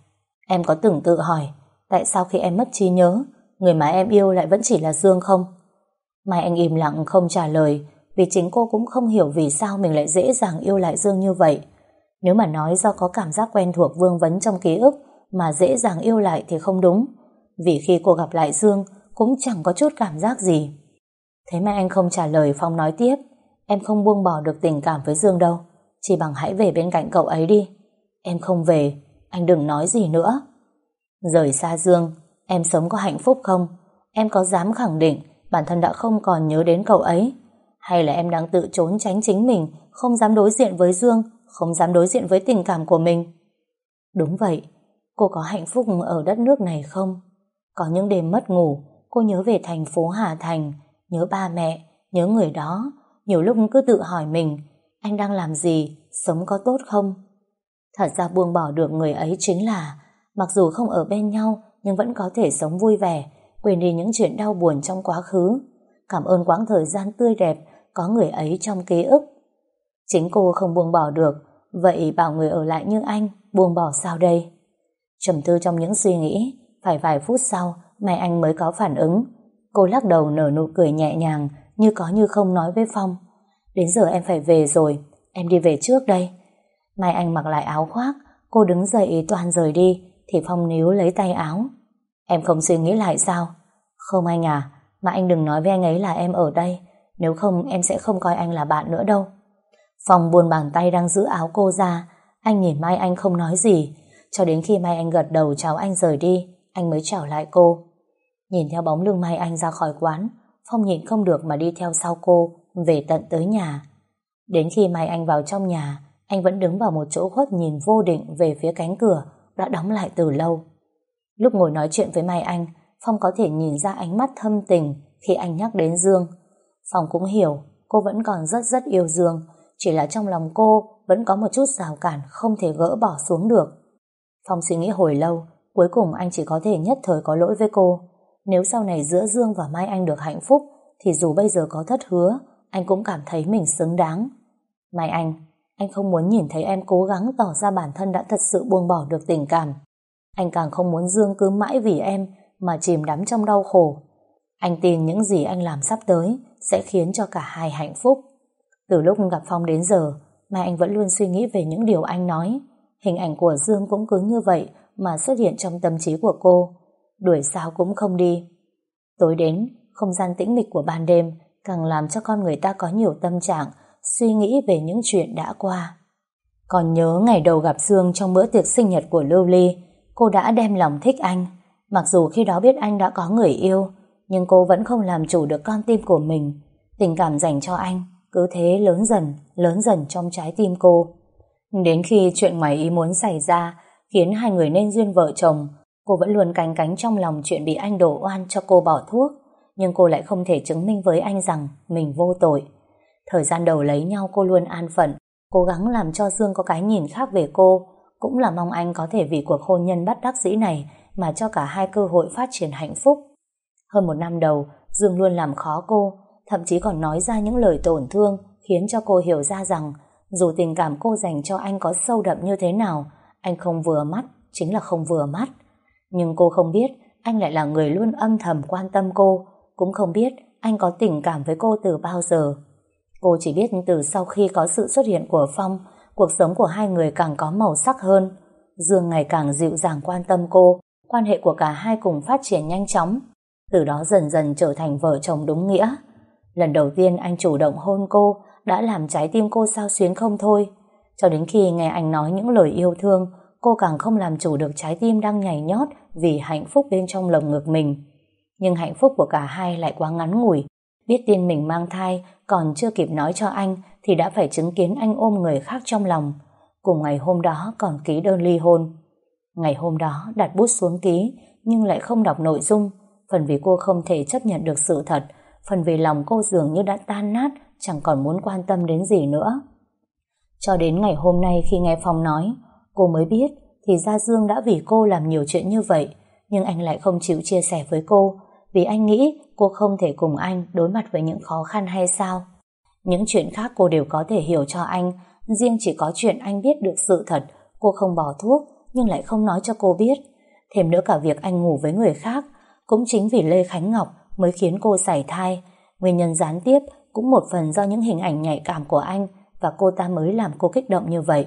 em có từng tự hỏi, tại sao khi em mất trí nhớ, người mà em yêu lại vẫn chỉ là Dương không? Mai Anh im lặng không trả lời, vì chính cô cũng không hiểu vì sao mình lại dễ dàng yêu lại Dương như vậy. Nếu mà nói do có cảm giác quen thuộc vương vấn trong ký ức mà dễ dàng yêu lại thì không đúng. Vì khi cô gặp lại Dương, cũng chẳng có chút cảm giác gì. Thế mà anh không trả lời Phong nói tiếp, Em không buông bỏ được tình cảm với Dương đâu, Chỉ bằng hãy về bên cạnh cậu ấy đi. Em không về, Anh đừng nói gì nữa. Rời xa Dương, Em sống có hạnh phúc không? Em có dám khẳng định Bản thân đã không còn nhớ đến cậu ấy? Hay là em đang tự trốn tránh chính mình, Không dám đối diện với Dương, Không dám đối diện với tình cảm của mình? Đúng vậy, Cô có hạnh phúc ở đất nước này không? Có những đêm mất ngủ Cô nhớ về thành phố Hà Thành nhớ ba mẹ, nhớ người đó, nhiều lúc cứ tự hỏi mình, anh đang làm gì, sống có tốt không? Thật ra buông bỏ được người ấy chính là, mặc dù không ở bên nhau, nhưng vẫn có thể sống vui vẻ, quên đi những chuyện đau buồn trong quá khứ. Cảm ơn quãng thời gian tươi đẹp có người ấy trong ký ức. Chính cô không buông bỏ được, vậy bảo người ở lại như anh, buông bỏ sao đây? Trầm tư trong những suy nghĩ, phải vài phút sau, mẹ anh mới có phản ứng, Cô lắc đầu nở nụ cười nhẹ nhàng như có như không nói với Phong. Đến giờ em phải về rồi, em đi về trước đây. Mai Anh mặc lại áo khoác, cô đứng dậy toàn rời đi, thì Phong níu lấy tay áo. Em không suy nghĩ lại sao? Không anh à, mà anh đừng nói với anh ấy là em ở đây, nếu không em sẽ không coi anh là bạn nữa đâu. Phong buồn bàn tay đang giữ áo cô ra, anh nhìn Mai Anh không nói gì, cho đến khi Mai Anh gật đầu chào anh rời đi, anh mới chào lại cô. Nhìn theo bóng lưng Mai Anh ra khỏi quán, Phong nhịn không được mà đi theo sau cô, về tận tới nhà. Đến khi Mai Anh vào trong nhà, anh vẫn đứng vào một chỗ khuất nhìn vô định về phía cánh cửa, đã đóng lại từ lâu. Lúc ngồi nói chuyện với Mai Anh, Phong có thể nhìn ra ánh mắt thâm tình khi anh nhắc đến Dương. Phong cũng hiểu, cô vẫn còn rất rất yêu Dương, chỉ là trong lòng cô vẫn có một chút rào cản không thể gỡ bỏ xuống được. Phong suy nghĩ hồi lâu, cuối cùng anh chỉ có thể nhất thời có lỗi với cô. Nếu sau này giữa Dương và Mai Anh được hạnh phúc thì dù bây giờ có thất hứa anh cũng cảm thấy mình xứng đáng. Mai Anh, anh không muốn nhìn thấy em cố gắng tỏ ra bản thân đã thật sự buông bỏ được tình cảm. Anh càng không muốn Dương cứ mãi vì em mà chìm đắm trong đau khổ. Anh tin những gì anh làm sắp tới sẽ khiến cho cả hai hạnh phúc. Từ lúc gặp Phong đến giờ, Mai Anh vẫn luôn suy nghĩ về những điều anh nói. Hình ảnh của Dương cũng cứ như vậy mà xuất hiện trong tâm trí của cô đuổi sao cũng không đi. Tối đến, không gian tĩnh mịch của ban đêm càng làm cho con người ta có nhiều tâm trạng suy nghĩ về những chuyện đã qua. Còn nhớ ngày đầu gặp Dương trong bữa tiệc sinh nhật của Lưu Ly, cô đã đem lòng thích anh. Mặc dù khi đó biết anh đã có người yêu, nhưng cô vẫn không làm chủ được con tim của mình. Tình cảm dành cho anh cứ thế lớn dần, lớn dần trong trái tim cô. Đến khi chuyện ngoài ý muốn xảy ra khiến hai người nên duyên vợ chồng, cô vẫn luôn cánh cánh trong lòng chuyện bị anh đổ oan cho cô bỏ thuốc, nhưng cô lại không thể chứng minh với anh rằng mình vô tội. Thời gian đầu lấy nhau cô luôn an phận, cố gắng làm cho Dương có cái nhìn khác về cô, cũng là mong anh có thể vì cuộc hôn nhân bắt đắc dĩ này mà cho cả hai cơ hội phát triển hạnh phúc. Hơn một năm đầu, Dương luôn làm khó cô, thậm chí còn nói ra những lời tổn thương khiến cho cô hiểu ra rằng dù tình cảm cô dành cho anh có sâu đậm như thế nào, anh không vừa mắt, chính là không vừa mắt. Nhưng cô không biết anh lại là người luôn âm thầm quan tâm cô, cũng không biết anh có tình cảm với cô từ bao giờ. Cô chỉ biết từ sau khi có sự xuất hiện của Phong, cuộc sống của hai người càng có màu sắc hơn. Dương ngày càng dịu dàng quan tâm cô, quan hệ của cả hai cùng phát triển nhanh chóng. Từ đó dần dần trở thành vợ chồng đúng nghĩa. Lần đầu tiên anh chủ động hôn cô đã làm trái tim cô sao xuyến không thôi. Cho đến khi nghe anh nói những lời yêu thương, cô càng không làm chủ được trái tim đang nhảy nhót vì hạnh phúc bên trong lồng ngực mình. Nhưng hạnh phúc của cả hai lại quá ngắn ngủi. Biết tin mình mang thai, còn chưa kịp nói cho anh thì đã phải chứng kiến anh ôm người khác trong lòng. Cùng ngày hôm đó còn ký đơn ly hôn. Ngày hôm đó đặt bút xuống ký, nhưng lại không đọc nội dung, phần vì cô không thể chấp nhận được sự thật, phần vì lòng cô dường như đã tan nát, chẳng còn muốn quan tâm đến gì nữa. Cho đến ngày hôm nay khi nghe Phong nói, cô mới biết thì ra Dương đã vì cô làm nhiều chuyện như vậy, nhưng anh lại không chịu chia sẻ với cô, vì anh nghĩ cô không thể cùng anh đối mặt với những khó khăn hay sao. Những chuyện khác cô đều có thể hiểu cho anh, riêng chỉ có chuyện anh biết được sự thật, cô không bỏ thuốc, nhưng lại không nói cho cô biết. Thêm nữa cả việc anh ngủ với người khác, cũng chính vì Lê Khánh Ngọc mới khiến cô sảy thai. Nguyên nhân gián tiếp cũng một phần do những hình ảnh nhạy cảm của anh và cô ta mới làm cô kích động như vậy.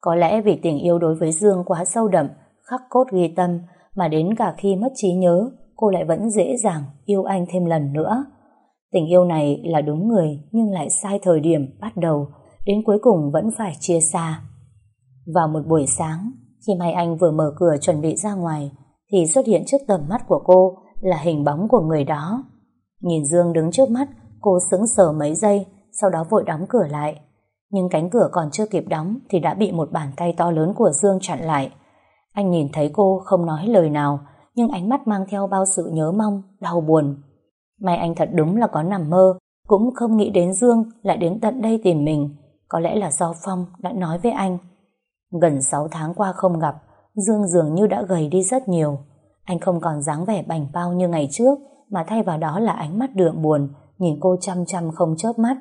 Có lẽ vì tình yêu đối với Dương quá sâu đậm, khắc cốt ghi tâm, mà đến cả khi mất trí nhớ, cô lại vẫn dễ dàng yêu anh thêm lần nữa. Tình yêu này là đúng người nhưng lại sai thời điểm bắt đầu, đến cuối cùng vẫn phải chia xa. Vào một buổi sáng, khi Mai Anh vừa mở cửa chuẩn bị ra ngoài, thì xuất hiện trước tầm mắt của cô là hình bóng của người đó. Nhìn Dương đứng trước mắt, cô sững sờ mấy giây, sau đó vội đóng cửa lại. Nhưng cánh cửa còn chưa kịp đóng thì đã bị một bàn tay to lớn của Dương chặn lại. Anh nhìn thấy cô không nói lời nào, nhưng ánh mắt mang theo bao sự nhớ mong, đau buồn. May anh thật đúng là có nằm mơ, cũng không nghĩ đến Dương lại đến tận đây tìm mình. Có lẽ là do Phong đã nói với anh. Gần 6 tháng qua không gặp, Dương dường như đã gầy đi rất nhiều. Anh không còn dáng vẻ bảnh bao như ngày trước, mà thay vào đó là ánh mắt đượm buồn, nhìn cô chăm chăm không chớp mắt.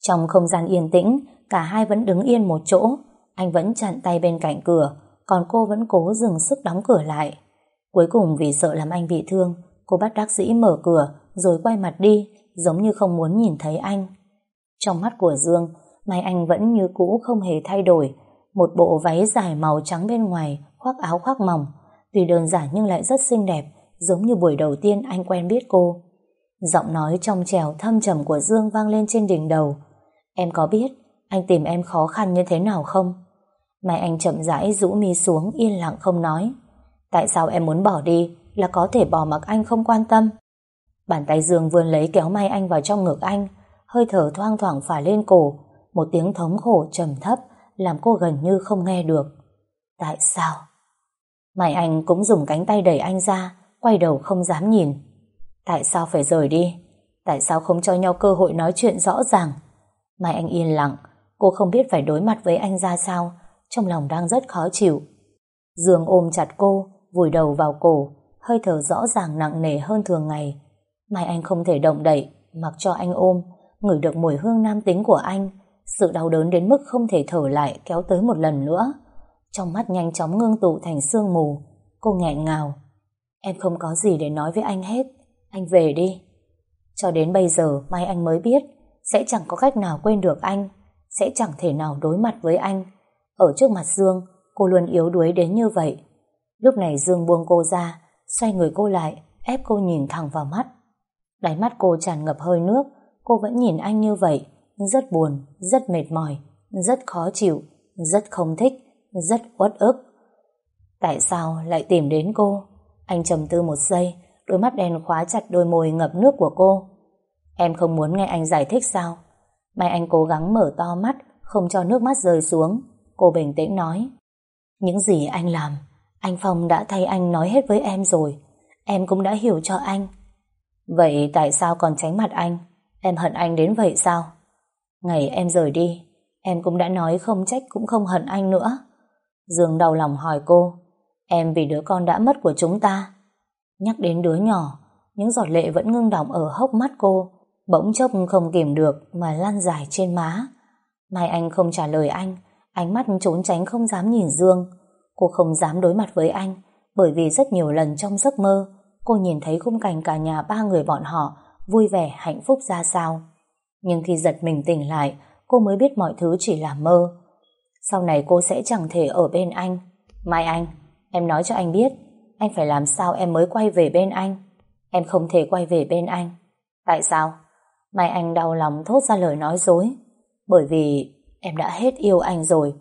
Trong không gian yên tĩnh, cả hai vẫn đứng yên một chỗ, anh vẫn chặn tay bên cạnh cửa, còn cô vẫn cố dừng sức đóng cửa lại. Cuối cùng vì sợ làm anh bị thương, cô bắt đắc dĩ mở cửa, rồi quay mặt đi, giống như không muốn nhìn thấy anh. Trong mắt của Dương, Mai Anh vẫn như cũ không hề thay đổi, một bộ váy dài màu trắng bên ngoài, khoác áo khoác mỏng, tuy đơn giản nhưng lại rất xinh đẹp, giống như buổi đầu tiên anh quen biết cô. Giọng nói trong trèo thâm trầm của Dương vang lên trên đỉnh đầu. Em có biết anh tìm em khó khăn như thế nào không? Mai anh chậm rãi rũ mi xuống yên lặng không nói. Tại sao em muốn bỏ đi là có thể bỏ mặc anh không quan tâm? Bàn tay Dương vươn lấy kéo Mai anh vào trong ngực anh, hơi thở thoang thoảng phả lên cổ, một tiếng thống khổ trầm thấp làm cô gần như không nghe được. Tại sao? Mai anh cũng dùng cánh tay đẩy anh ra, quay đầu không dám nhìn. Tại sao phải rời đi? Tại sao không cho nhau cơ hội nói chuyện rõ ràng? Mai anh yên lặng, cô không biết phải đối mặt với anh ra sao, trong lòng đang rất khó chịu. Dương ôm chặt cô, vùi đầu vào cổ, hơi thở rõ ràng nặng nề hơn thường ngày. Mai anh không thể động đậy, mặc cho anh ôm, ngửi được mùi hương nam tính của anh, sự đau đớn đến mức không thể thở lại kéo tới một lần nữa. Trong mắt nhanh chóng ngưng tụ thành sương mù, cô nghẹn ngào. Em không có gì để nói với anh hết, anh về đi. Cho đến bây giờ Mai Anh mới biết sẽ chẳng có cách nào quên được anh, sẽ chẳng thể nào đối mặt với anh. Ở trước mặt Dương, cô luôn yếu đuối đến như vậy. Lúc này Dương buông cô ra, xoay người cô lại, ép cô nhìn thẳng vào mắt. Đáy mắt cô tràn ngập hơi nước, cô vẫn nhìn anh như vậy, rất buồn, rất mệt mỏi, rất khó chịu, rất không thích, rất uất ức. Tại sao lại tìm đến cô? Anh trầm tư một giây, đôi mắt đen khóa chặt đôi môi ngập nước của cô. Em không muốn nghe anh giải thích sao? Mai anh cố gắng mở to mắt, không cho nước mắt rơi xuống. Cô bình tĩnh nói. Những gì anh làm, anh Phong đã thay anh nói hết với em rồi. Em cũng đã hiểu cho anh. Vậy tại sao còn tránh mặt anh? Em hận anh đến vậy sao? Ngày em rời đi, em cũng đã nói không trách cũng không hận anh nữa. Dương đau lòng hỏi cô, em vì đứa con đã mất của chúng ta. Nhắc đến đứa nhỏ, những giọt lệ vẫn ngưng đọng ở hốc mắt cô, bỗng chốc không kìm được mà lan dài trên má. Mai anh không trả lời anh, ánh mắt trốn tránh không dám nhìn Dương. Cô không dám đối mặt với anh, bởi vì rất nhiều lần trong giấc mơ, cô nhìn thấy khung cảnh cả nhà ba người bọn họ vui vẻ hạnh phúc ra sao. Nhưng khi giật mình tỉnh lại, cô mới biết mọi thứ chỉ là mơ. Sau này cô sẽ chẳng thể ở bên anh. Mai anh, em nói cho anh biết, anh phải làm sao em mới quay về bên anh. Em không thể quay về bên anh. Tại sao? Mai anh đau lòng thốt ra lời nói dối. Bởi vì em đã hết yêu anh rồi.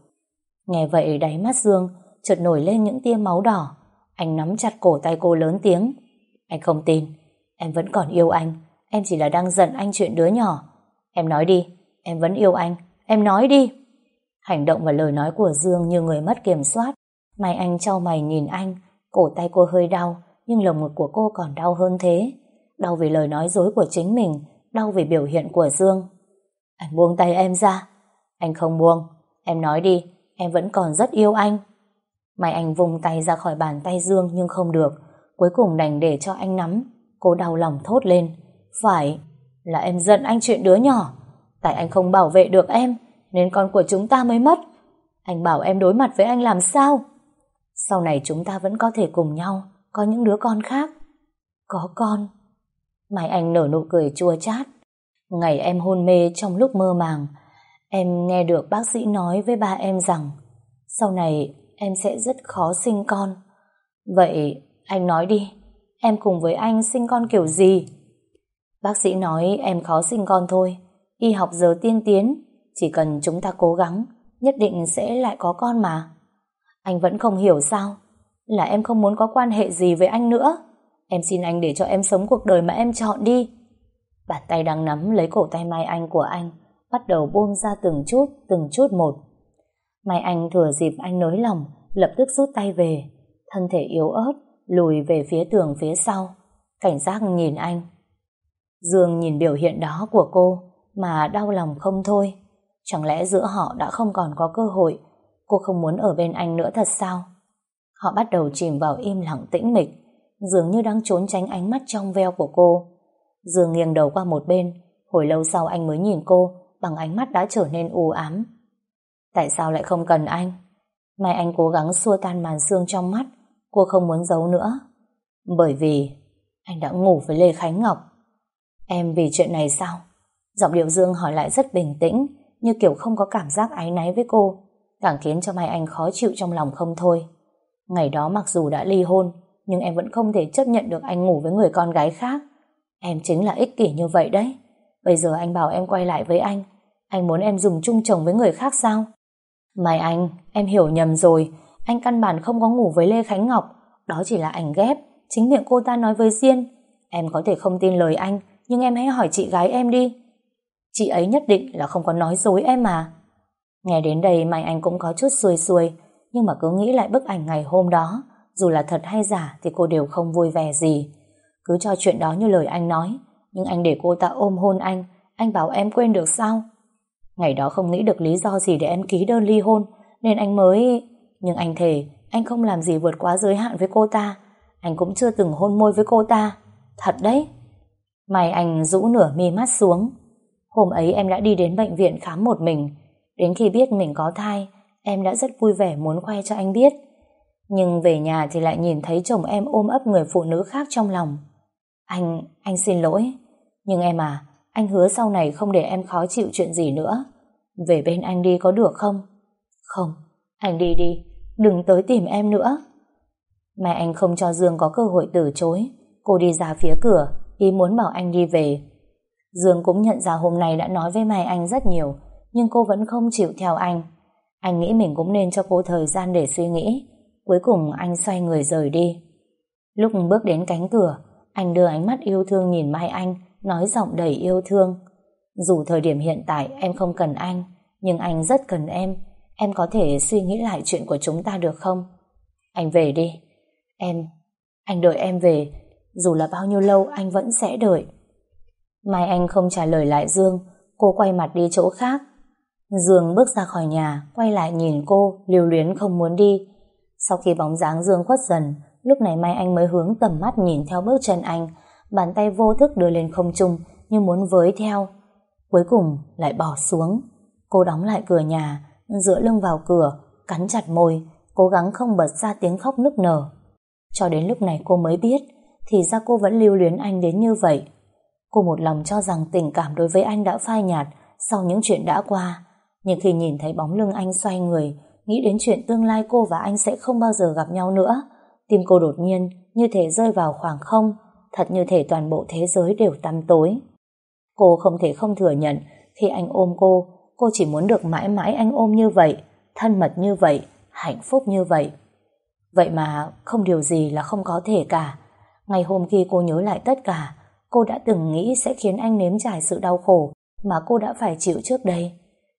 Nghe vậy đáy mắt Dương chợt nổi lên những tia máu đỏ. Anh nắm chặt cổ tay cô lớn tiếng. Anh không tin. Em vẫn còn yêu anh. Em chỉ là đang giận anh chuyện đứa nhỏ. Em nói đi. Em vẫn yêu anh. Em nói đi. Hành động và lời nói của Dương như người mất kiểm soát. Mai anh trao mày nhìn anh. Cổ tay cô hơi đau. Nhưng lồng ngực của cô còn đau hơn thế. Đau vì lời nói dối của chính mình. Đau vì biểu hiện của Dương. Anh buông tay em ra. Anh không buông. Em nói đi. Em vẫn còn rất yêu anh. Mai anh vùng tay ra khỏi bàn tay Dương nhưng không được. Cuối cùng đành để cho anh nắm. Cô đau lòng thốt lên. Phải, là em giận anh chuyện đứa nhỏ. Tại anh không bảo vệ được em, nên con của chúng ta mới mất. Anh bảo em đối mặt với anh làm sao? Sau này chúng ta vẫn có thể cùng nhau, có những đứa con khác. Có con. Mai anh nở nụ cười chua chát. Ngày em hôn mê trong lúc mơ màng, em nghe được bác sĩ nói với ba em rằng sau này em sẽ rất khó sinh con. Vậy anh nói đi, em cùng với anh sinh con kiểu gì? Bác sĩ nói em khó sinh con thôi, y học giờ tiên tiến, chỉ cần chúng ta cố gắng, nhất định sẽ lại có con mà. Anh vẫn không hiểu sao, là em không muốn có quan hệ gì với anh nữa. Em xin anh để cho em sống cuộc đời mà em chọn đi. Bàn tay đang nắm lấy cổ tay Mai Anh của anh, bắt đầu buông ra từng chút, từng chút một. Mai Anh thừa dịp anh nới lòng, lập tức rút tay về, thân thể yếu ớt, lùi về phía tường phía sau, cảnh giác nhìn anh. Dương nhìn biểu hiện đó của cô mà đau lòng không thôi. Chẳng lẽ giữa họ đã không còn có cơ hội, cô không muốn ở bên anh nữa thật sao? Họ bắt đầu chìm vào im lặng tĩnh mịch, dường như đang trốn tránh ánh mắt trong veo của cô. Dương nghiêng đầu qua một bên, hồi lâu sau anh mới nhìn cô bằng ánh mắt đã trở nên u ám. Tại sao lại không cần anh? Mai anh cố gắng xua tan màn xương trong mắt, cô không muốn giấu nữa. Bởi vì anh đã ngủ với Lê Khánh Ngọc. Em vì chuyện này sao? Giọng điệu Dương hỏi lại rất bình tĩnh, như kiểu không có cảm giác áy náy với cô, càng khiến cho Mai Anh khó chịu trong lòng không thôi. Ngày đó mặc dù đã ly hôn, nhưng em vẫn không thể chấp nhận được anh ngủ với người con gái khác. Em chính là ích kỷ như vậy đấy. Bây giờ anh bảo em quay lại với anh, anh muốn em dùng chung chồng với người khác sao? Mai Anh, em hiểu nhầm rồi, anh căn bản không có ngủ với Lê Khánh Ngọc, đó chỉ là ảnh ghép, chính miệng cô ta nói với Diên. Em có thể không tin lời anh, nhưng em hãy hỏi chị gái em đi. Chị ấy nhất định là không có nói dối em mà. Nghe đến đây Mai Anh cũng có chút xuôi xuôi, nhưng mà cứ nghĩ lại bức ảnh ngày hôm đó, dù là thật hay giả thì cô đều không vui vẻ gì. Cứ cho chuyện đó như lời anh nói, nhưng anh để cô ta ôm hôn anh, anh bảo em quên được sao? Ngày đó không nghĩ được lý do gì để em ký đơn ly hôn, nên anh mới... Nhưng anh thề, anh không làm gì vượt quá giới hạn với cô ta. Anh cũng chưa từng hôn môi với cô ta. Thật đấy. May anh rũ nửa mi mắt xuống. Hôm ấy em đã đi đến bệnh viện khám một mình. Đến khi biết mình có thai, em đã rất vui vẻ muốn khoe cho anh biết. Nhưng về nhà thì lại nhìn thấy chồng em ôm ấp người phụ nữ khác trong lòng. Anh, anh xin lỗi. Nhưng em à, anh hứa sau này không để em khó chịu chuyện gì nữa. Về bên anh đi có được không? Không, anh đi đi, đừng tới tìm em nữa. Mẹ anh không cho Dương có cơ hội từ chối. Cô đi ra phía cửa, ý muốn bảo anh đi về. Dương cũng nhận ra hôm nay đã nói với mẹ Anh rất nhiều, nhưng cô vẫn không chịu theo anh. Anh nghĩ mình cũng nên cho cô thời gian để suy nghĩ. Cuối cùng anh xoay người rời đi. Lúc bước đến cánh cửa, anh đưa ánh mắt yêu thương nhìn Mai Anh, nói giọng đầy yêu thương. Dù thời điểm hiện tại em không cần anh, nhưng anh rất cần em. Em có thể suy nghĩ lại chuyện của chúng ta được không? Anh về đi. Em, anh đợi em về. Dù là bao nhiêu lâu anh vẫn sẽ đợi. Mai Anh không trả lời lại Dương, cô quay mặt đi chỗ khác. Dương bước ra khỏi nhà, quay lại nhìn cô, liều luyến không muốn đi. Sau khi bóng dáng Dương khuất dần, lúc này Mai Anh mới hướng tầm mắt nhìn theo bước chân anh, bàn tay vô thức đưa lên không trung như muốn với theo. Cuối cùng lại bỏ xuống. Cô đóng lại cửa nhà, dựa lưng vào cửa, cắn chặt môi, cố gắng không bật ra tiếng khóc nức nở. Cho đến lúc này cô mới biết, thì ra cô vẫn lưu luyến anh đến như vậy. Cô một lòng cho rằng tình cảm đối với anh đã phai nhạt sau những chuyện đã qua. Nhưng khi nhìn thấy bóng lưng anh xoay người, nghĩ đến chuyện tương lai cô và anh sẽ không bao giờ gặp nhau nữa, tim cô đột nhiên như thể rơi vào khoảng không, thật như thể toàn bộ thế giới đều tăm tối. Cô không thể không thừa nhận khi anh ôm cô, cô chỉ muốn được mãi mãi anh ôm như vậy, thân mật như vậy, hạnh phúc như vậy. Vậy mà không điều gì là không có thể cả. Ngày hôm khi cô nhớ lại tất cả, cô đã từng nghĩ sẽ khiến anh nếm trải sự đau khổ mà cô đã phải chịu trước đây.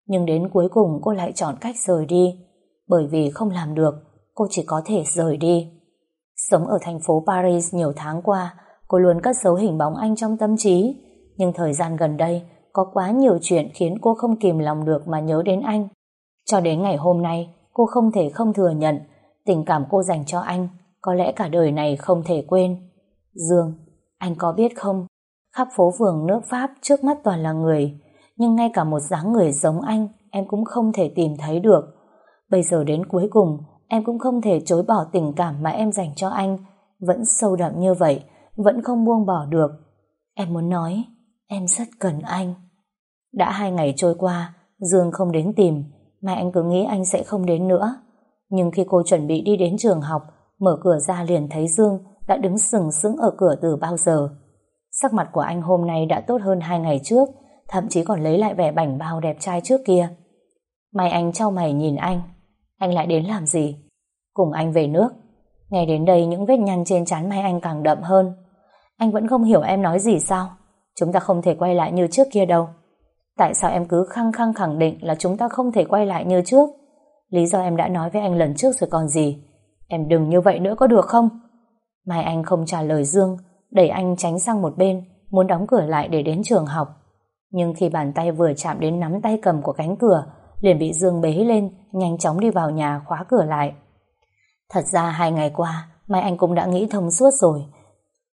Nhưng đến cuối cùng cô lại chọn cách rời đi. Bởi vì không làm được, cô chỉ có thể rời đi. Sống ở thành phố Paris nhiều tháng qua, cô luôn cất giấu hình bóng anh trong tâm trí. Nhưng thời gian gần đây, có quá nhiều chuyện khiến cô không kìm lòng được mà nhớ đến anh. Cho đến ngày hôm nay, cô không thể không thừa nhận tình cảm cô dành cho anh có lẽ cả đời này không thể quên. Dương, anh có biết không, khắp phố phường nước Pháp trước mắt toàn là người, nhưng ngay cả một dáng người giống anh em cũng không thể tìm thấy được. Bây giờ đến cuối cùng, em cũng không thể chối bỏ tình cảm mà em dành cho anh, vẫn sâu đậm như vậy, vẫn không buông bỏ được. Em muốn nói, em rất cần anh. Đã hai ngày trôi qua, Dương không đến tìm, mà anh cứ nghĩ anh sẽ không đến nữa. Nhưng khi cô chuẩn bị đi đến trường học, mở cửa ra liền thấy Dương đã đứng sừng sững ở cửa từ bao giờ. Sắc mặt của anh hôm nay đã tốt hơn hai ngày trước, thậm chí còn lấy lại vẻ bảnh bao đẹp trai trước kia. May anh trao mày nhìn anh, anh lại đến làm gì? Cùng anh về nước. Ngày đến đây những vết nhăn trên trán Mai Anh càng đậm hơn. Anh vẫn không hiểu em nói gì sao? Chúng ta không thể quay lại như trước kia đâu. Tại sao em cứ khăng khăng khẳng định là chúng ta không thể quay lại như trước? Lý do em đã nói với anh lần trước rồi còn gì? Em đừng như vậy nữa có được không? Mai Anh không trả lời Dương, đẩy anh tránh sang một bên, muốn đóng cửa lại để đến trường học. Nhưng khi bàn tay vừa chạm đến nắm tay cầm của cánh cửa, liền bị Dương bế lên, nhanh chóng đi vào nhà khóa cửa lại. Thật ra hai ngày qua, Mai Anh cũng đã nghĩ thông suốt rồi.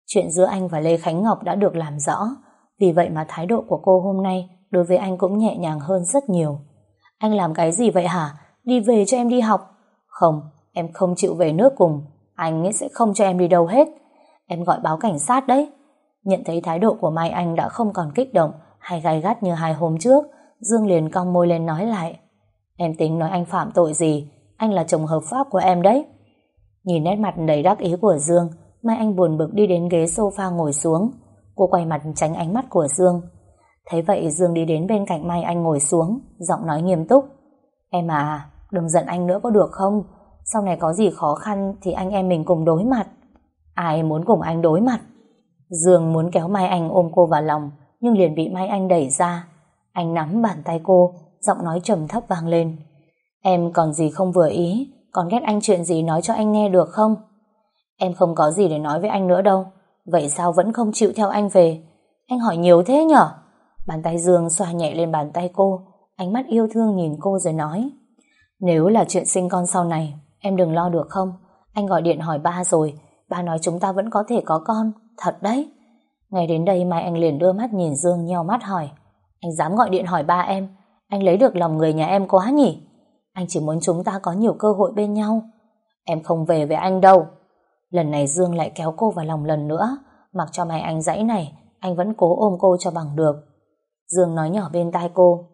Chuyện giữa anh và Lê Khánh Ngọc đã được làm rõ, vì vậy mà thái độ của cô hôm nay đối với anh cũng nhẹ nhàng hơn rất nhiều. Anh làm cái gì vậy hả? Đi về cho em đi học. Không, em không chịu về nước cùng. Anh ấy sẽ không cho em đi đâu hết. Em gọi báo cảnh sát đấy. Nhận thấy thái độ của Mai Anh đã không còn kích động hay gai gắt như hai hôm trước, Dương liền cong môi lên nói lại. Em tính nói anh phạm tội gì? Anh là chồng hợp pháp của em đấy. Nhìn nét mặt đầy đắc ý của Dương, Mai Anh buồn bực đi đến ghế sofa ngồi xuống. Cô quay mặt tránh ánh mắt của Dương. Thấy vậy Dương đi đến bên cạnh Mai Anh ngồi xuống, giọng nói nghiêm túc. Em à, đừng giận anh nữa có được không? Sau này có gì khó khăn thì anh em mình cùng đối mặt. Ai muốn cùng anh đối mặt? Dương muốn kéo Mai Anh ôm cô vào lòng, nhưng liền bị Mai Anh đẩy ra. Anh nắm bàn tay cô, giọng nói trầm thấp vang lên. Em còn gì không vừa ý, còn ghét anh chuyện gì nói cho anh nghe được không? Em không có gì để nói với anh nữa đâu. Vậy sao vẫn không chịu theo anh về? Anh hỏi nhiều thế nhở? Bàn tay Dương xoa nhẹ lên bàn tay cô, ánh mắt yêu thương nhìn cô rồi nói. Nếu là chuyện sinh con sau này, em đừng lo được không? Anh gọi điện hỏi ba rồi, ba nói chúng ta vẫn có thể có con, thật đấy. Ngày đến đây Mai anh liền đưa mắt nhìn Dương nheo mắt hỏi. Anh dám gọi điện hỏi ba em, anh lấy được lòng người nhà em quá nhỉ? Anh chỉ muốn chúng ta có nhiều cơ hội bên nhau. Em không về với anh đâu. Lần này Dương lại kéo cô vào lòng lần nữa, mặc cho mày anh dãy này, anh vẫn cố ôm cô cho bằng được. Dương nói nhỏ bên tai cô,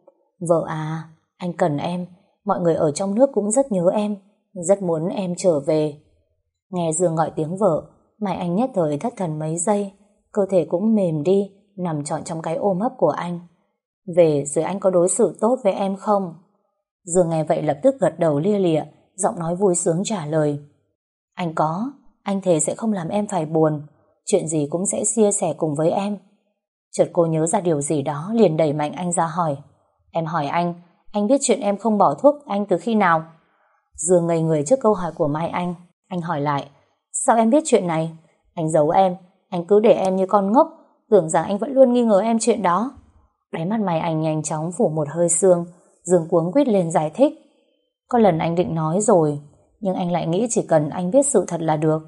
vợ à, anh cần em, mọi người ở trong nước cũng rất nhớ em, rất muốn em trở về. Nghe Dương gọi tiếng vợ, mày Anh nhất thời thất thần mấy giây, cơ thể cũng mềm đi, nằm trọn trong cái ôm ấp của anh. Về rồi anh có đối xử tốt với em không? Dương nghe vậy lập tức gật đầu lia lịa, giọng nói vui sướng trả lời. Anh có, anh thề sẽ không làm em phải buồn, chuyện gì cũng sẽ chia sẻ cùng với em. Chợt cô nhớ ra điều gì đó liền đẩy mạnh anh ra hỏi. Em hỏi anh, anh biết chuyện em không bỏ thuốc anh từ khi nào? Dương ngây người trước câu hỏi của Mai Anh. Anh hỏi lại, sao em biết chuyện này? Anh giấu em, anh cứ để em như con ngốc, tưởng rằng anh vẫn luôn nghi ngờ em chuyện đó. Đáy mắt mày Anh nhanh chóng phủ một hơi sương, Dương cuống quýt lên giải thích. Có lần anh định nói rồi, nhưng anh lại nghĩ chỉ cần anh biết sự thật là được.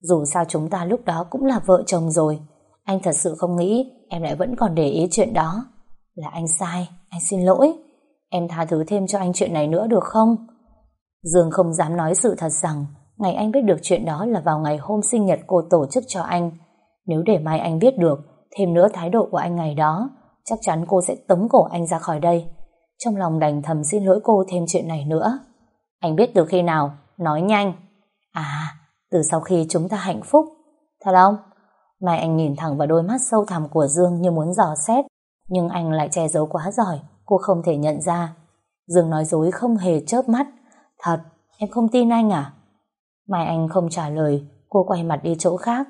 Dù sao chúng ta lúc đó cũng là vợ chồng rồi. Anh thật sự không nghĩ em lại vẫn còn để ý chuyện đó. Là anh sai, anh xin lỗi. Em tha thứ thêm cho anh chuyện này nữa được không? Dương không dám nói sự thật rằng ngày anh biết được chuyện đó là vào ngày hôm sinh nhật cô tổ chức cho anh. Nếu để mai anh biết được thêm nữa thái độ của anh ngày đó chắc chắn cô sẽ tống cổ anh ra khỏi đây. Trong lòng đành thầm xin lỗi cô thêm chuyện này nữa. Anh biết từ khi nào? Nói nhanh. À, từ sau khi chúng ta hạnh phúc. Thật không? Mai anh nhìn thẳng vào đôi mắt sâu thẳm của Dương như muốn dò xét, nhưng anh lại che giấu quá giỏi, cô không thể nhận ra. Dương nói dối không hề chớp mắt. Thật, em không tin anh à? Mai anh không trả lời, cô quay mặt đi chỗ khác.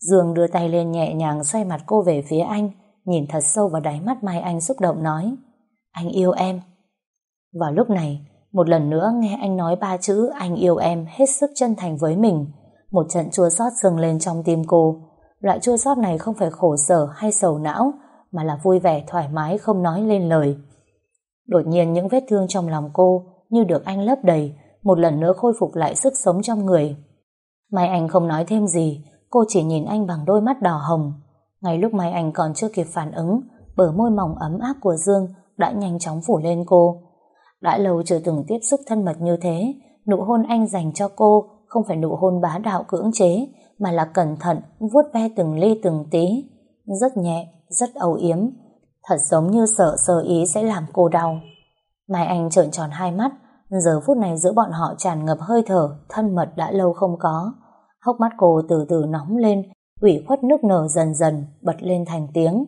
Dương đưa tay lên nhẹ nhàng xoay mặt cô về phía anh, nhìn thật sâu vào đáy mắt Mai anh xúc động nói. Anh yêu em. Vào lúc này, một lần nữa nghe anh nói ba chữ anh yêu em hết sức chân thành với mình. Một trận chua xót dâng lên trong tim cô. Loại chua xót này không phải khổ sở hay sầu não, mà là vui vẻ thoải mái không nói lên lời. Đột nhiên những vết thương trong lòng cô như được anh lấp đầy, một lần nữa khôi phục lại sức sống trong người. Mai Anh không nói thêm gì, cô chỉ nhìn anh bằng đôi mắt đỏ hồng. Ngay lúc Mai Anh còn chưa kịp phản ứng, bờ môi mỏng ấm áp của Dương đã nhanh chóng phủ lên cô. Đã lâu chưa từng tiếp xúc thân mật như thế, nụ hôn anh dành cho cô không phải nụ hôn bá đạo cưỡng chế, mà là cẩn thận, vuốt ve từng ly từng tí. Rất nhẹ, rất âu yếm, thật giống như sợ sơ ý sẽ làm cô đau. Mai Anh trợn tròn hai mắt, giờ phút này giữa bọn họ tràn ngập hơi thở, thân mật đã lâu không có. Hốc mắt cô từ từ nóng lên, ủy khuất nước nở dần dần, bật lên thành tiếng.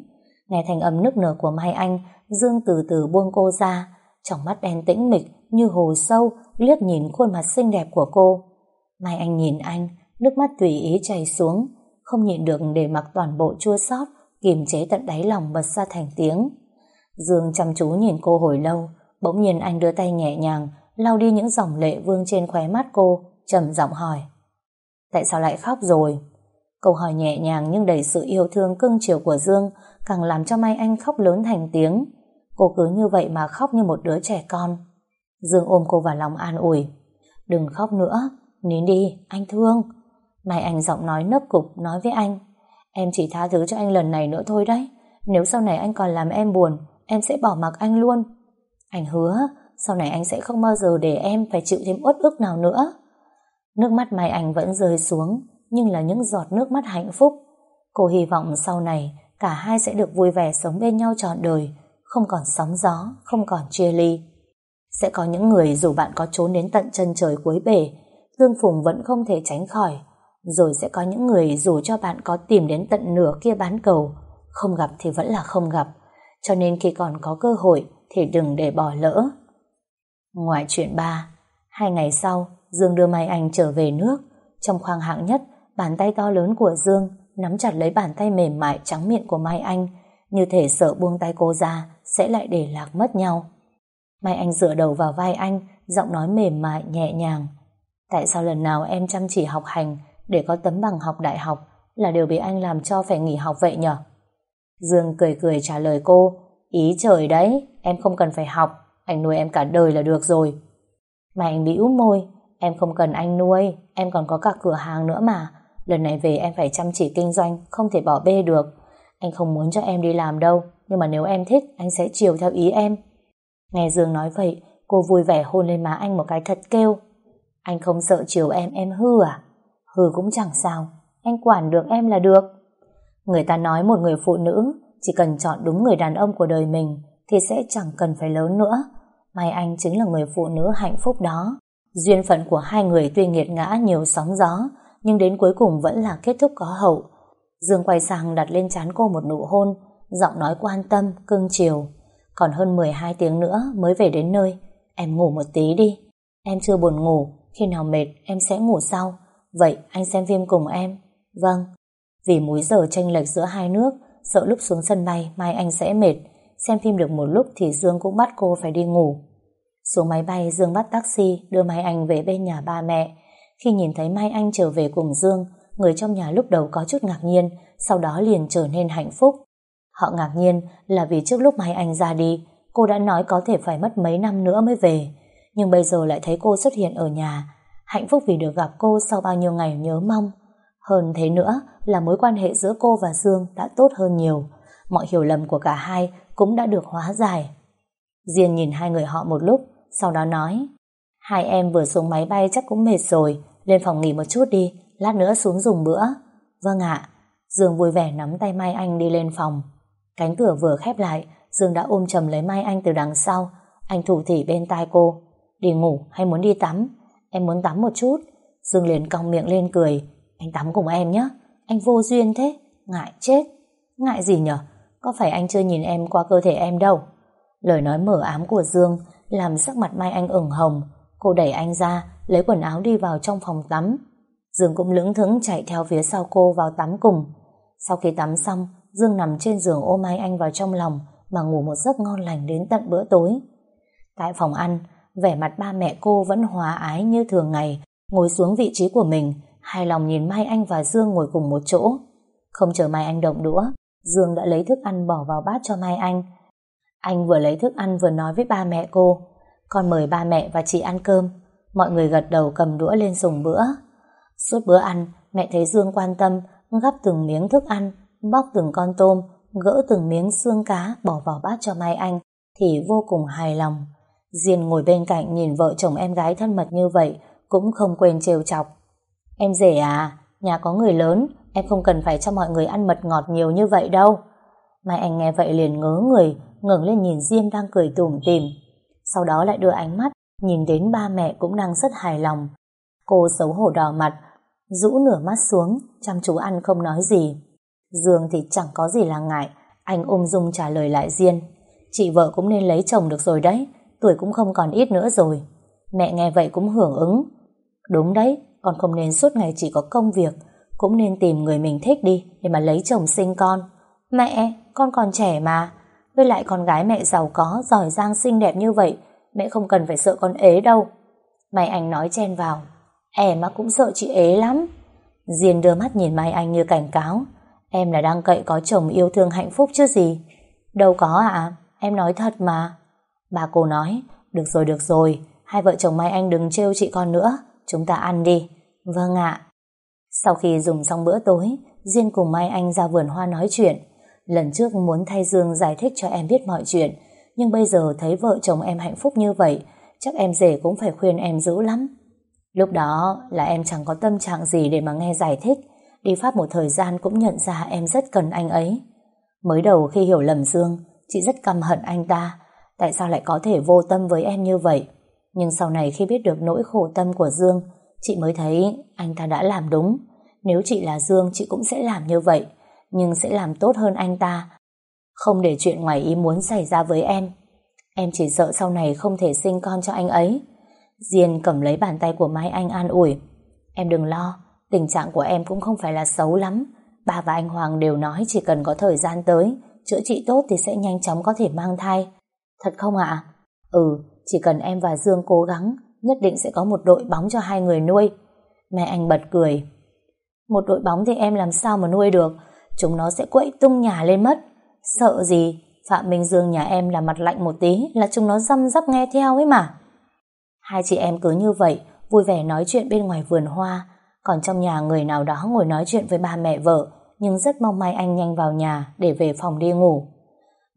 Nghe thành âm nước nở của Mai Anh, Dương từ từ buông cô ra, trong mắt đen tĩnh mịch như hồ sâu liếc nhìn khuôn mặt xinh đẹp của cô. Mai Anh nhìn anh, nước mắt tùy ý chảy xuống, không nhịn được để mặc toàn bộ chua xót kiềm chế tận đáy lòng bật ra thành tiếng. Dương chăm chú nhìn cô hồi lâu, bỗng nhiên anh đưa tay nhẹ nhàng lau đi những dòng lệ vương trên khóe mắt cô, trầm giọng hỏi. Tại sao lại khóc rồi? Câu hỏi nhẹ nhàng nhưng đầy sự yêu thương cưng chiều của Dương càng làm cho Mai Anh khóc lớn thành tiếng. Cô cứ như vậy mà khóc như một đứa trẻ con. Dương ôm cô vào lòng an ủi. Đừng khóc nữa, nín đi, anh thương. Mai Anh giọng nói nấp cục nói với anh. Em chỉ tha thứ cho anh lần này nữa thôi đấy. Nếu sau này anh còn làm em buồn, em sẽ bỏ mặc anh luôn. Anh hứa, sau này anh sẽ không bao giờ để em phải chịu thêm uất ức nào nữa. Nước mắt Mai Anh vẫn rơi xuống, nhưng là những giọt nước mắt hạnh phúc. Cô hy vọng sau này cả hai sẽ được vui vẻ sống bên nhau trọn đời, không còn sóng gió, không còn chia ly. Sẽ có những người dù bạn có trốn đến tận chân trời cuối bể, tương phùng vẫn không thể tránh khỏi. Rồi sẽ có những người dù cho bạn có tìm đến tận nửa kia bán cầu, không gặp thì vẫn là không gặp. Cho nên khi còn có cơ hội thì đừng để bỏ lỡ. Ngoài chuyện ba, hai ngày sau, Dương đưa Mai Anh trở về nước. Trong khoang hạng nhất, bàn tay to lớn của Dương nắm chặt lấy bàn tay mềm mại trắng miệng của Mai Anh, như thể sợ buông tay cô ra sẽ lại để lạc mất nhau. Mai Anh dựa đầu vào vai anh, giọng nói mềm mại, nhẹ nhàng. Tại sao lần nào em chăm chỉ học hành để có tấm bằng học đại học là đều bị anh làm cho phải nghỉ học vậy nhở? Dương cười cười trả lời cô, ý trời đấy, em không cần phải học, anh nuôi em cả đời là được rồi. Mai anh bĩu môi, em không cần anh nuôi, em còn có cả cửa hàng nữa mà. Lần này về em phải chăm chỉ kinh doanh, không thể bỏ bê được. Anh không muốn cho em đi làm đâu, nhưng mà nếu em thích, anh sẽ chiều theo ý em. Nghe Dương nói vậy, cô vui vẻ hôn lên má anh một cái thật kêu. Anh không sợ chiều em, em hư à? Hư cũng chẳng sao, anh quản được em là được. Người ta nói một người phụ nữ chỉ cần chọn đúng người đàn ông của đời mình thì sẽ chẳng cần phải lớn nữa. May anh chính là người phụ nữ hạnh phúc đó. Duyên phận của hai người tuy nghiệt ngã nhiều sóng gió nhưng đến cuối cùng vẫn là kết thúc có hậu. Dương quay sang đặt lên trán cô một nụ hôn, giọng nói quan tâm, cưng chiều. Còn hơn 12 tiếng nữa mới về đến nơi, em ngủ một tí đi. Em chưa buồn ngủ, khi nào mệt em sẽ ngủ sau. Vậy anh xem phim cùng em. Vâng. Vì múi giờ tranh lệch giữa hai nước, sợ lúc xuống sân bay mai anh sẽ mệt. Xem phim được một lúc thì Dương cũng bắt cô phải đi ngủ. Xuống máy bay Dương bắt taxi đưa Mai Anh về bên nhà ba mẹ. Khi nhìn thấy Mai Anh trở về cùng Dương, người trong nhà lúc đầu có chút ngạc nhiên, sau đó liền trở nên hạnh phúc. Họ ngạc nhiên là vì trước lúc Mai Anh ra đi, cô đã nói có thể phải mất mấy năm nữa mới về. Nhưng bây giờ lại thấy cô xuất hiện ở nhà, hạnh phúc vì được gặp cô sau bao nhiêu ngày nhớ mong. Hơn thế nữa là mối quan hệ giữa cô và Dương đã tốt hơn nhiều. Mọi hiểu lầm của cả hai cũng đã được hóa giải. Diên nhìn hai người họ một lúc, sau đó nói Hai em vừa xuống máy bay chắc cũng mệt rồi, lên phòng nghỉ một chút đi, lát nữa xuống dùng bữa. Vâng ạ. Dương vui vẻ nắm tay Mai Anh đi lên phòng. Cánh cửa vừa khép lại, Dương đã ôm chầm lấy Mai Anh từ đằng sau. Anh thủ thỉ bên tai cô. Đi ngủ hay muốn đi tắm? Em muốn tắm một chút. Dương liền cong miệng lên cười. Anh tắm cùng em nhé. Anh vô duyên thế. Ngại chết. Ngại gì nhở? Có phải anh chưa nhìn em qua cơ thể em đâu? Lời nói mở ám của Dương làm sắc mặt Mai Anh ửng hồng. Cô đẩy anh ra, lấy quần áo đi vào trong phòng tắm. Dương cũng lững thững chạy theo phía sau cô vào tắm cùng. Sau khi tắm xong, Dương nằm trên giường ôm ai Anh vào trong lòng mà ngủ một giấc ngon lành đến tận bữa tối. Tại phòng ăn, vẻ mặt ba mẹ cô vẫn hòa ái như thường ngày, ngồi xuống vị trí của mình, hài lòng nhìn Mai Anh và Dương ngồi cùng một chỗ. Không chờ Mai Anh động đũa, Dương đã lấy thức ăn bỏ vào bát cho Mai Anh. Anh vừa lấy thức ăn vừa nói với ba mẹ cô, con mời ba mẹ và chị ăn cơm. Mọi người gật đầu cầm đũa lên dùng bữa. Suốt bữa ăn, mẹ thấy Dương quan tâm, gắp từng miếng thức ăn, bóc từng con tôm, gỡ từng miếng xương cá bỏ vào bát cho Mai Anh, thì vô cùng hài lòng. Diên ngồi bên cạnh nhìn vợ chồng em gái thân mật như vậy, cũng không quên trêu chọc. Em rể à, nhà có người lớn, em không cần phải cho mọi người ăn mật ngọt nhiều như vậy đâu. Mai Anh nghe vậy liền ngớ người, ngẩng lên nhìn Diên đang cười tủm tỉm. Sau đó lại đưa ánh mắt, nhìn đến ba mẹ cũng đang rất hài lòng. Cô xấu hổ đỏ mặt, rũ nửa mắt xuống, chăm chú ăn không nói gì. Dương thì chẳng có gì là ngại, anh ung dung trả lời lại Diên. Chị vợ cũng nên lấy chồng được rồi đấy, tuổi cũng không còn ít nữa rồi. Mẹ nghe vậy cũng hưởng ứng. Đúng đấy, con không nên suốt ngày chỉ có công việc, cũng nên tìm người mình thích đi để mà lấy chồng sinh con. Mẹ, con còn trẻ mà. Với lại con gái mẹ giàu có, giỏi giang xinh đẹp như vậy, mẹ không cần phải sợ con ế đâu. Mai Anh nói chen vào. Em mà cũng sợ chị ế lắm. Diên đưa mắt nhìn Mai Anh như cảnh cáo. Em là đang cậy có chồng yêu thương hạnh phúc chứ gì. Đâu có ạ, em nói thật mà. Bà cô nói, được rồi được rồi, hai vợ chồng Mai Anh đừng trêu chị con nữa, chúng ta ăn đi. Vâng ạ. Sau khi dùng xong bữa tối, Diên cùng Mai Anh ra vườn hoa nói chuyện. Lần trước muốn thay Dương giải thích cho em biết mọi chuyện, nhưng bây giờ thấy vợ chồng em hạnh phúc như vậy, chắc em rể cũng phải khuyên em dữ lắm. Lúc đó là em chẳng có tâm trạng gì để mà nghe giải thích, đi Pháp một thời gian cũng nhận ra em rất cần anh ấy. Mới đầu khi hiểu lầm Dương, chị rất căm hận anh ta, tại sao lại có thể vô tâm với em như vậy. Nhưng sau này khi biết được nỗi khổ tâm của Dương, chị mới thấy anh ta đã làm đúng. Nếu chị là Dương, chị cũng sẽ làm như vậy nhưng sẽ làm tốt hơn anh ta. Không để chuyện ngoài ý muốn xảy ra với em. Em chỉ sợ sau này không thể sinh con cho anh ấy. Diên cầm lấy bàn tay của Mai Anh an ủi. Em đừng lo, tình trạng của em cũng không phải là xấu lắm. Bà và anh Hoàng đều nói chỉ cần có thời gian tới, chữa trị tốt thì sẽ nhanh chóng có thể mang thai. Thật không ạ? Ừ, chỉ cần em và Dương cố gắng, nhất định sẽ có một đội bóng cho hai người nuôi. Mẹ anh bật cười. Một đội bóng thì em làm sao mà nuôi được, chúng nó sẽ quậy tung nhà lên mất. Sợ gì, Phạm Minh Dương nhà em là mặt lạnh một tí là chúng nó răm rắp nghe theo ấy mà. Hai chị em cứ như vậy, vui vẻ nói chuyện bên ngoài vườn hoa, còn trong nhà người nào đó ngồi nói chuyện với ba mẹ vợ, nhưng rất mong mai anh nhanh vào nhà để về phòng đi ngủ.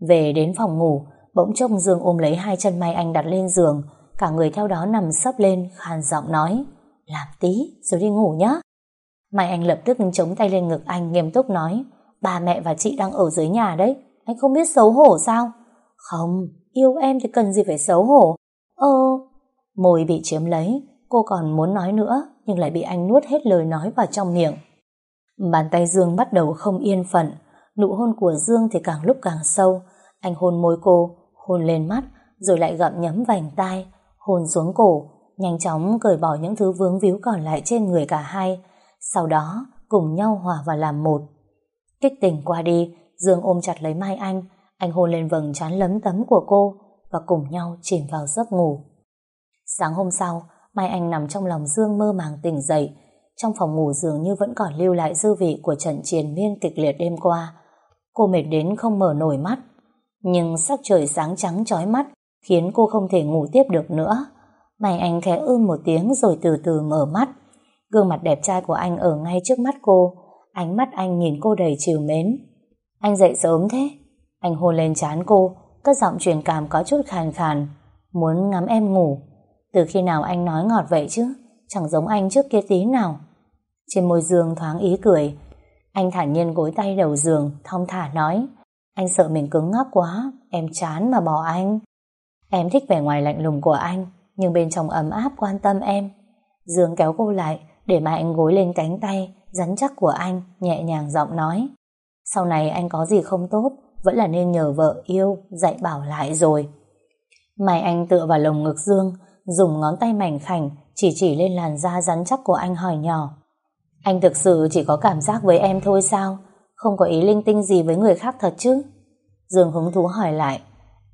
Về đến phòng ngủ, bỗng trông Dương ôm lấy hai chân Mai Anh đặt lên giường, cả người theo đó nằm sấp lên, khàn giọng nói, làm tí rồi đi ngủ nhé. Mai Anh lập tức chống tay lên ngực anh nghiêm túc nói Ba mẹ và chị đang ở dưới nhà đấy Anh không biết xấu hổ sao Không, yêu em thì cần gì phải xấu hổ Ơ Môi bị chiếm lấy Cô còn muốn nói nữa Nhưng lại bị anh nuốt hết lời nói vào trong miệng Bàn tay Dương bắt đầu không yên phận, nụ hôn của Dương thì càng lúc càng sâu. Anh hôn môi cô, hôn lên mắt, rồi lại gặm nhấm vành tai, hôn xuống cổ, nhanh chóng cởi bỏ những thứ vướng víu còn lại trên người cả hai. Sau đó, cùng nhau hòa vào làm một. Kích tình qua đi, Dương ôm chặt lấy Mai Anh, anh hôn lên vầng trán lấm tấm của cô và cùng nhau chìm vào giấc ngủ. Sáng hôm sau, Mai Anh nằm trong lòng Dương mơ màng tỉnh dậy. Trong phòng ngủ dường như vẫn còn lưu lại dư vị của trận triền miên kịch liệt đêm qua. Cô mệt đến không mở nổi mắt. Nhưng sắc trời sáng trắng chói mắt khiến cô không thể ngủ tiếp được nữa. Mai Anh khẽ ưm một tiếng rồi từ từ mở mắt. Gương mặt đẹp trai của anh ở ngay trước mắt cô. Ánh mắt anh nhìn cô đầy trìu mến. Anh dậy sớm thế? Anh hôn lên trán cô, cất giọng truyền cảm có chút khàn khàn. Muốn ngắm em ngủ. Từ khi nào anh nói ngọt vậy chứ? Chẳng giống anh trước kia tí nào. Trên môi giường thoáng ý cười. Anh thản nhiên gối tay đầu giường, thong thả nói. Anh sợ mình cứng ngắc quá, em chán mà bỏ anh. Em thích vẻ ngoài lạnh lùng của anh, nhưng bên trong ấm áp quan tâm em. Dương kéo cô lại, để mà anh gối lên cánh tay, rắn chắc của anh, nhẹ nhàng giọng nói. Sau này anh có gì không tốt, vẫn là nên nhờ vợ yêu, dạy bảo lại rồi. Mai anh tựa vào lồng ngực Dương, dùng ngón tay mảnh khảnh chỉ chỉ lên làn da rắn chắc của anh hỏi nhỏ. Anh thực sự chỉ có cảm giác với em thôi sao? Không có ý linh tinh gì với người khác thật chứ? Dương hứng thú hỏi lại.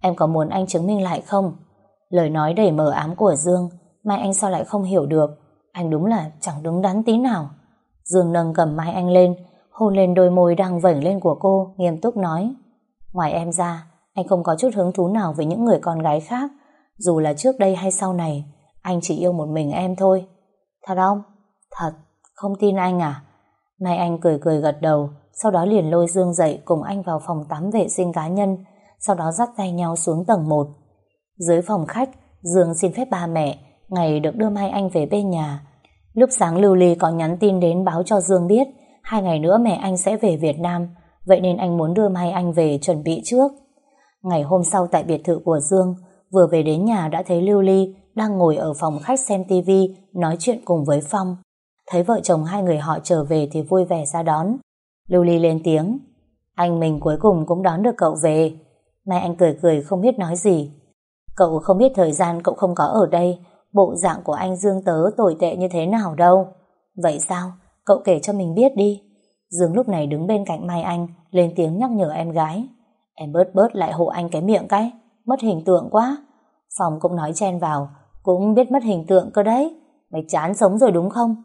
Em có muốn anh chứng minh lại không? Lời nói đầy mờ ám của Dương, Mai Anh sao lại không hiểu được? Anh đúng là chẳng đứng đắn tí nào. Dương nâng cầm Mai Anh lên, hôn lên đôi môi đang vẩy lên của cô, nghiêm túc nói. Ngoài em ra, anh không có chút hứng thú nào với những người con gái khác, dù là trước đây hay sau này, anh chỉ yêu một mình em thôi. Thật không? Thật, không tin anh à? Mai anh cười cười gật đầu, sau đó liền lôi Dương dậy cùng anh vào phòng tắm vệ sinh cá nhân, sau đó dắt tay nhau xuống tầng 1. Dưới phòng khách, Dương xin phép ba mẹ, ngày được đưa Mai Anh về bên nhà. Lúc sáng Lưu Ly có nhắn tin đến báo cho Dương biết, hai ngày nữa mẹ anh sẽ về Việt Nam, vậy nên anh muốn đưa Mai Anh về chuẩn bị trước. Ngày hôm sau tại biệt thự của Dương, vừa về đến nhà đã thấy Lưu Ly đang ngồi ở phòng khách xem tivi nói chuyện cùng với Phong. Thấy vợ chồng hai người họ trở về thì vui vẻ ra đón. Lưu Ly lên tiếng, anh mình cuối cùng cũng đón được cậu về. Mai anh cười cười không biết nói gì. Cậu không biết thời gian cậu không có ở đây, bộ dạng của anh Dương Tớ tồi tệ như thế nào đâu. Vậy sao? Cậu kể cho mình biết đi. Dương lúc này đứng bên cạnh Mai Anh, lên tiếng nhắc nhở em gái. Em bớt bớt lại hộ anh cái miệng cái, mất hình tượng quá. Phòng cũng nói chen vào, cũng biết mất hình tượng cơ đấy. Mày chán sống rồi đúng không?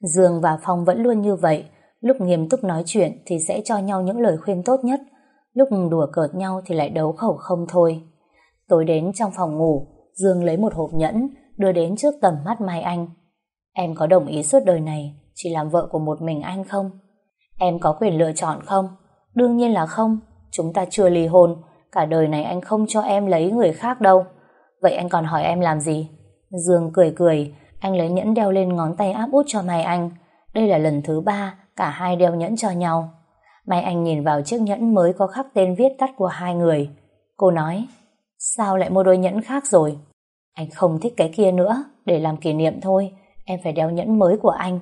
Dương và Phong vẫn luôn như vậy, lúc nghiêm túc nói chuyện thì sẽ cho nhau những lời khuyên tốt nhất, lúc đùa cợt nhau thì lại đấu khẩu không thôi. Tối đến trong phòng ngủ, Dương lấy một hộp nhẫn, đưa đến trước tầm mắt Mai Anh. Em có đồng ý suốt đời này chỉ làm vợ của một mình anh không? Em có quyền lựa chọn không? Đương nhiên là không. Chúng ta chưa ly hôn, cả đời này anh không cho em lấy người khác đâu. Vậy anh còn hỏi em làm gì? Dương cười cười, anh lấy nhẫn đeo lên ngón tay áp út cho Mai Anh. Đây là lần thứ ba, cả hai đeo nhẫn cho nhau. Mai Anh nhìn vào chiếc nhẫn mới có khắc tên viết tắt của hai người. Cô nói, sao lại mua đôi nhẫn khác rồi? Anh không thích cái kia nữa, để làm kỷ niệm thôi, em phải đeo nhẫn mới của anh.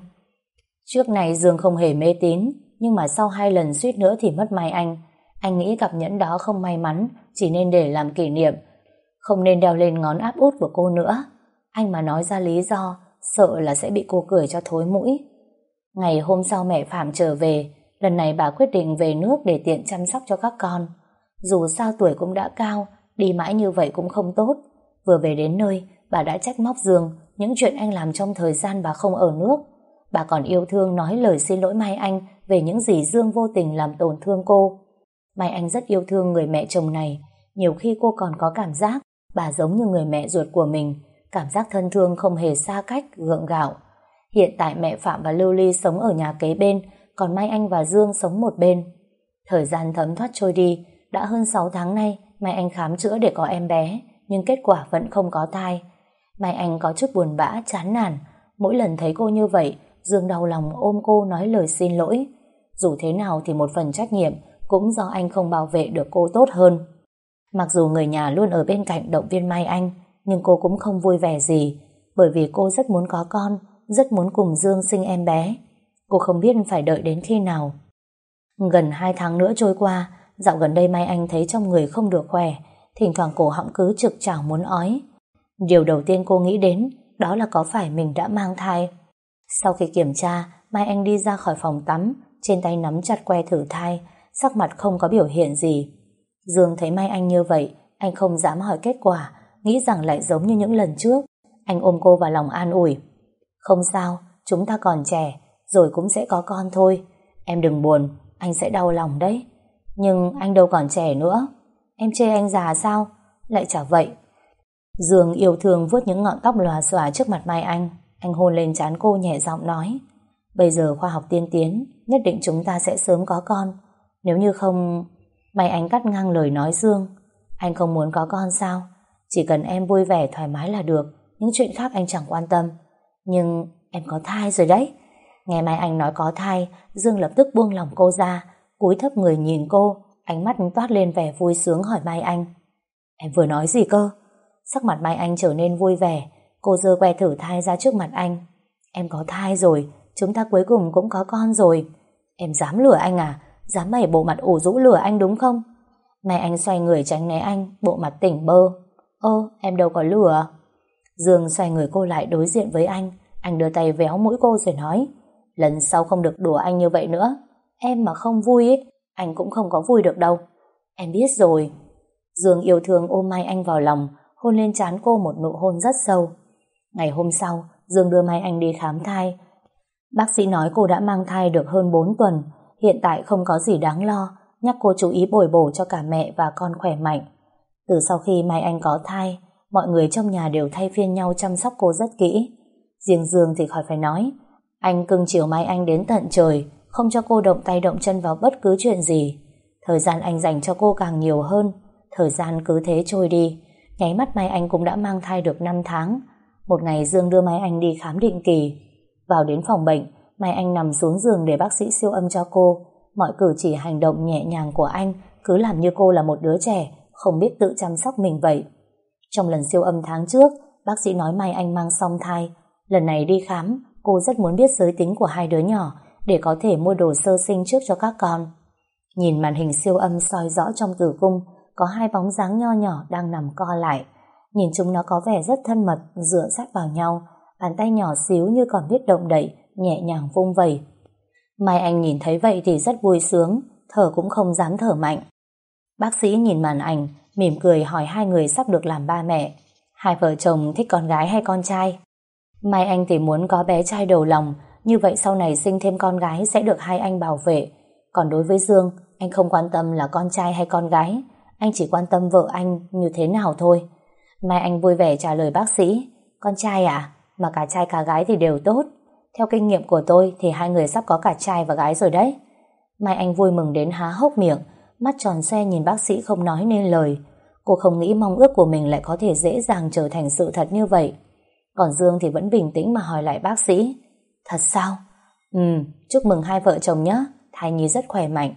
Trước này Dương không hề mê tín, nhưng mà sau hai lần suýt nữa thì mất may Anh. Anh nghĩ cặp nhẫn đó không may mắn, chỉ nên để làm kỷ niệm, không nên đeo lên ngón áp út của cô nữa. Anh mà nói ra lý do, sợ là sẽ bị cô cười cho thối mũi. Ngày hôm sau mẹ Phạm trở về, lần này bà quyết định về nước để tiện chăm sóc cho các con. Dù sao tuổi cũng đã cao, đi mãi như vậy cũng không tốt. Vừa về đến nơi, bà đã trách móc Dương những chuyện anh làm trong thời gian bà không ở nước. Bà còn yêu thương nói lời xin lỗi Mai Anh về những gì Dương vô tình làm tổn thương cô. Mai Anh rất yêu thương người mẹ chồng này, nhiều khi cô còn có cảm giác bà giống như người mẹ ruột của mình, cảm giác thân thương không hề xa cách, gượng gạo. Hiện tại mẹ Phạm và Lưu Ly sống ở nhà kế bên, còn Mai Anh và Dương sống một bên. Thời gian thấm thoát trôi đi, đã hơn 6 tháng nay Mai Anh khám chữa để có em bé, nhưng kết quả vẫn không có thai. Mai Anh có chút buồn bã, chán nản. Mỗi lần thấy cô như vậy, Dương đau lòng ôm cô nói lời xin lỗi. Dù thế nào thì một phần trách nhiệm cũng do anh không bảo vệ được cô tốt hơn. Mặc dù người nhà luôn ở bên cạnh động viên Mai Anh, nhưng cô cũng không vui vẻ gì, bởi vì cô rất muốn có con, rất muốn cùng Dương sinh em bé. Cô không biết phải đợi đến khi nào. Gần hai tháng nữa trôi qua, dạo gần đây Mai Anh thấy trong người không được khỏe, thỉnh thoảng cổ họng cứ trực trào muốn ói. Điều đầu tiên cô nghĩ đến đó là có phải mình đã mang thai. Sau khi kiểm tra, Mai Anh đi ra khỏi phòng tắm, trên tay nắm chặt que thử thai, sắc mặt không có biểu hiện gì. Dương thấy Mai Anh như vậy, anh không dám hỏi kết quả, nghĩ rằng lại giống như những lần trước. Anh ôm cô vào lòng an ủi. Không sao, chúng ta còn trẻ, rồi cũng sẽ có con thôi. Em đừng buồn, anh sẽ đau lòng đấy. Nhưng anh đâu còn trẻ nữa. Em chê anh già sao? Lại chả vậy. Dương yêu thương vuốt những ngọn tóc lòa xòa trước mặt Mai Anh. Anh hôn lên trán cô nhẹ giọng nói. Bây giờ khoa học tiên tiến, nhất định chúng ta sẽ sớm có con. Nếu như không... Mai Anh cắt ngang lời nói Dương. Anh không muốn có con sao? Chỉ cần em vui vẻ thoải mái là được. Những chuyện khác anh chẳng quan tâm. Nhưng em có thai rồi đấy. Nghe Mai Anh nói có thai, Dương lập tức buông lòng cô ra, cúi thấp người nhìn cô, ánh mắt toát lên vẻ vui sướng hỏi Mai Anh. Em vừa nói gì cơ? Sắc mặt Mai Anh trở nên vui vẻ, cô dơ que thử thai ra trước mặt anh. Em có thai rồi, chúng ta cuối cùng cũng có con rồi. Em dám lừa anh à? Dám bày bộ mặt ủ rũ lừa anh đúng không? Mai Anh xoay người tránh né anh, bộ mặt tỉnh bơ. Ô, em đâu có lừa. Dương xoay người cô lại đối diện với anh, anh đưa tay véo mũi cô rồi nói Lần sau không được đùa anh như vậy nữa Em mà không vui ấy anh cũng không có vui được đâu. Em biết rồi. Dương yêu thương ôm Mai Anh vào lòng, Hôn lên trán cô một nụ hôn rất sâu. Ngày hôm sau, Dương đưa Mai Anh đi khám thai. Bác sĩ nói cô đã mang thai được hơn 4 tuần. Hiện tại không có gì đáng lo, Nhắc cô chú ý bồi bổ cho cả mẹ và con khỏe mạnh. Từ sau khi Mai Anh có thai, Mọi người trong nhà đều thay phiên nhau chăm sóc cô rất kỹ. Riêng Dương thì khỏi phải nói, Anh cưng chiều Mai Anh đến tận trời. Không cho cô động tay động chân vào bất cứ chuyện gì. Thời gian anh dành cho cô càng nhiều hơn. Thời gian cứ thế trôi đi. Nháy mắt Mai Anh cũng đã mang thai được 5 tháng. Một ngày Dương đưa Mai Anh đi khám định kỳ. Vào đến phòng bệnh Mai Anh nằm xuống giường để bác sĩ siêu âm cho cô. Mọi cử chỉ hành động nhẹ nhàng của anh Cứ làm như cô là một đứa trẻ Không biết tự chăm sóc mình vậy. Trong lần siêu âm tháng trước Bác sĩ nói Mai Anh mang song thai. Lần này đi khám, cô rất muốn biết giới tính của hai đứa nhỏ để có thể mua đồ sơ sinh trước cho các con. Nhìn màn hình siêu âm soi rõ trong tử cung có hai bóng dáng nho nhỏ đang nằm co lại. Nhìn chúng nó có vẻ rất thân mật, dựa sát vào nhau, bàn tay nhỏ xíu như còn biết động đậy, nhẹ nhàng vung vẩy. Mai Anh nhìn thấy vậy thì rất vui sướng, thở cũng không dám thở mạnh. Bác sĩ nhìn màn ảnh, mỉm cười hỏi hai người sắp được làm ba mẹ. Hai vợ chồng thích con gái hay con trai? Mai anh thì muốn có bé trai đầu lòng, như vậy sau này sinh thêm con gái sẽ được hai anh bảo vệ. Còn đối với Dương, anh không quan tâm là con trai hay con gái, anh chỉ quan tâm vợ anh như thế nào thôi. Mai anh vui vẻ trả lời bác sĩ, con trai à? Mà cả trai cả gái thì đều tốt. Theo kinh nghiệm của tôi thì hai người sắp có cả trai và gái rồi đấy. Mai anh vui mừng đến há hốc miệng, mắt tròn xe nhìn bác sĩ không nói nên lời. Cô không nghĩ mong ước của mình lại có thể dễ dàng trở thành sự thật như vậy. Còn Dương thì vẫn bình tĩnh mà hỏi lại bác sĩ Thật sao? Ừ, chúc mừng hai vợ chồng nhé. Thai nhi rất khỏe mạnh.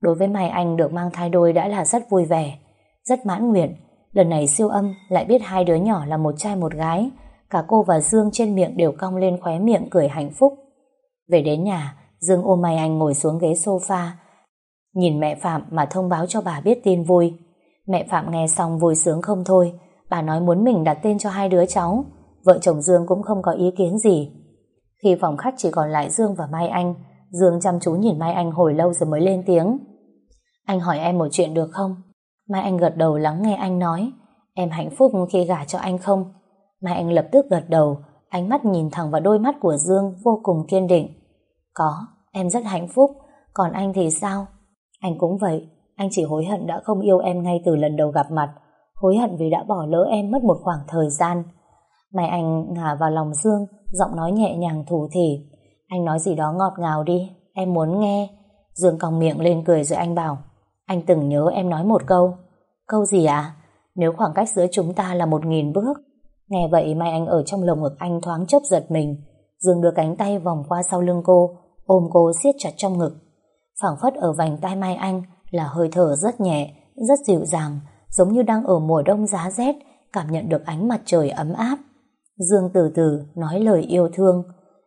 Đối với Mai Anh được mang thai đôi đã là rất vui vẻ Rất mãn nguyện. Lần này siêu âm lại biết hai đứa nhỏ là một trai một gái. Cả cô và Dương trên miệng đều cong lên khóe miệng cười hạnh phúc. Về đến nhà Dương ôm Mai Anh ngồi xuống ghế sofa. Nhìn mẹ Phạm mà thông báo cho bà biết tin vui. Mẹ Phạm nghe xong vui sướng không thôi. Bà nói muốn mình đặt tên cho hai đứa cháu. Vợ chồng Dương cũng không có ý kiến gì. Khi phòng khách chỉ còn lại Dương và Mai Anh Dương chăm chú nhìn Mai Anh hồi lâu rồi mới lên tiếng Anh hỏi em một chuyện được không? Mai Anh gật đầu lắng nghe anh nói Em hạnh phúc khi gả cho anh không? Mai Anh lập tức gật đầu Ánh mắt nhìn thẳng vào đôi mắt của Dương Vô cùng kiên định Có, em rất hạnh phúc Còn anh thì sao? Anh cũng vậy Anh chỉ hối hận đã không yêu em ngay từ lần đầu gặp mặt Hối hận vì đã bỏ lỡ em mất một khoảng thời gian Mai Anh ngả vào lòng Dương, giọng nói nhẹ nhàng thủ thỉ. Anh nói gì đó ngọt ngào đi, em muốn nghe. Dương còng miệng lên cười rồi anh bảo, anh từng nhớ em nói một câu. Câu gì à? Nếu khoảng cách giữa chúng ta là một nghìn bước. Nghe vậy Mai Anh ở trong lồng ngực anh thoáng chốc giật mình. Dương đưa cánh tay vòng qua sau lưng cô, ôm cô siết chặt trong ngực. phảng phất ở vành tai Mai Anh là hơi thở rất nhẹ, rất dịu dàng, giống như đang ở mùa đông giá rét, cảm nhận được ánh mặt trời ấm áp. Dương từ từ nói lời yêu thương.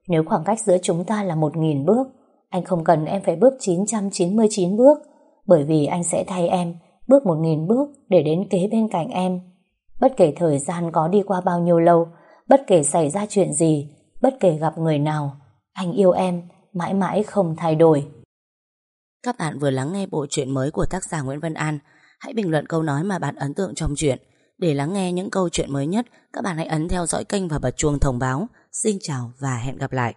Nếu khoảng cách giữa chúng ta là 1.000 bước, anh không cần em phải bước 999 bước, bởi vì anh sẽ thay em bước 1.000 bước để đến kế bên cạnh em. Bất kể thời gian có đi qua bao nhiêu lâu, bất kể xảy ra chuyện gì, bất kể gặp người nào, anh yêu em, mãi mãi không thay đổi. Các bạn vừa lắng nghe bộ truyện mới của tác giả Nguyễn Văn An. Hãy bình luận câu nói mà bạn ấn tượng trong truyện. Để lắng nghe những câu chuyện mới nhất, các bạn hãy ấn theo dõi kênh và bật chuông thông báo. Xin chào và hẹn gặp lại.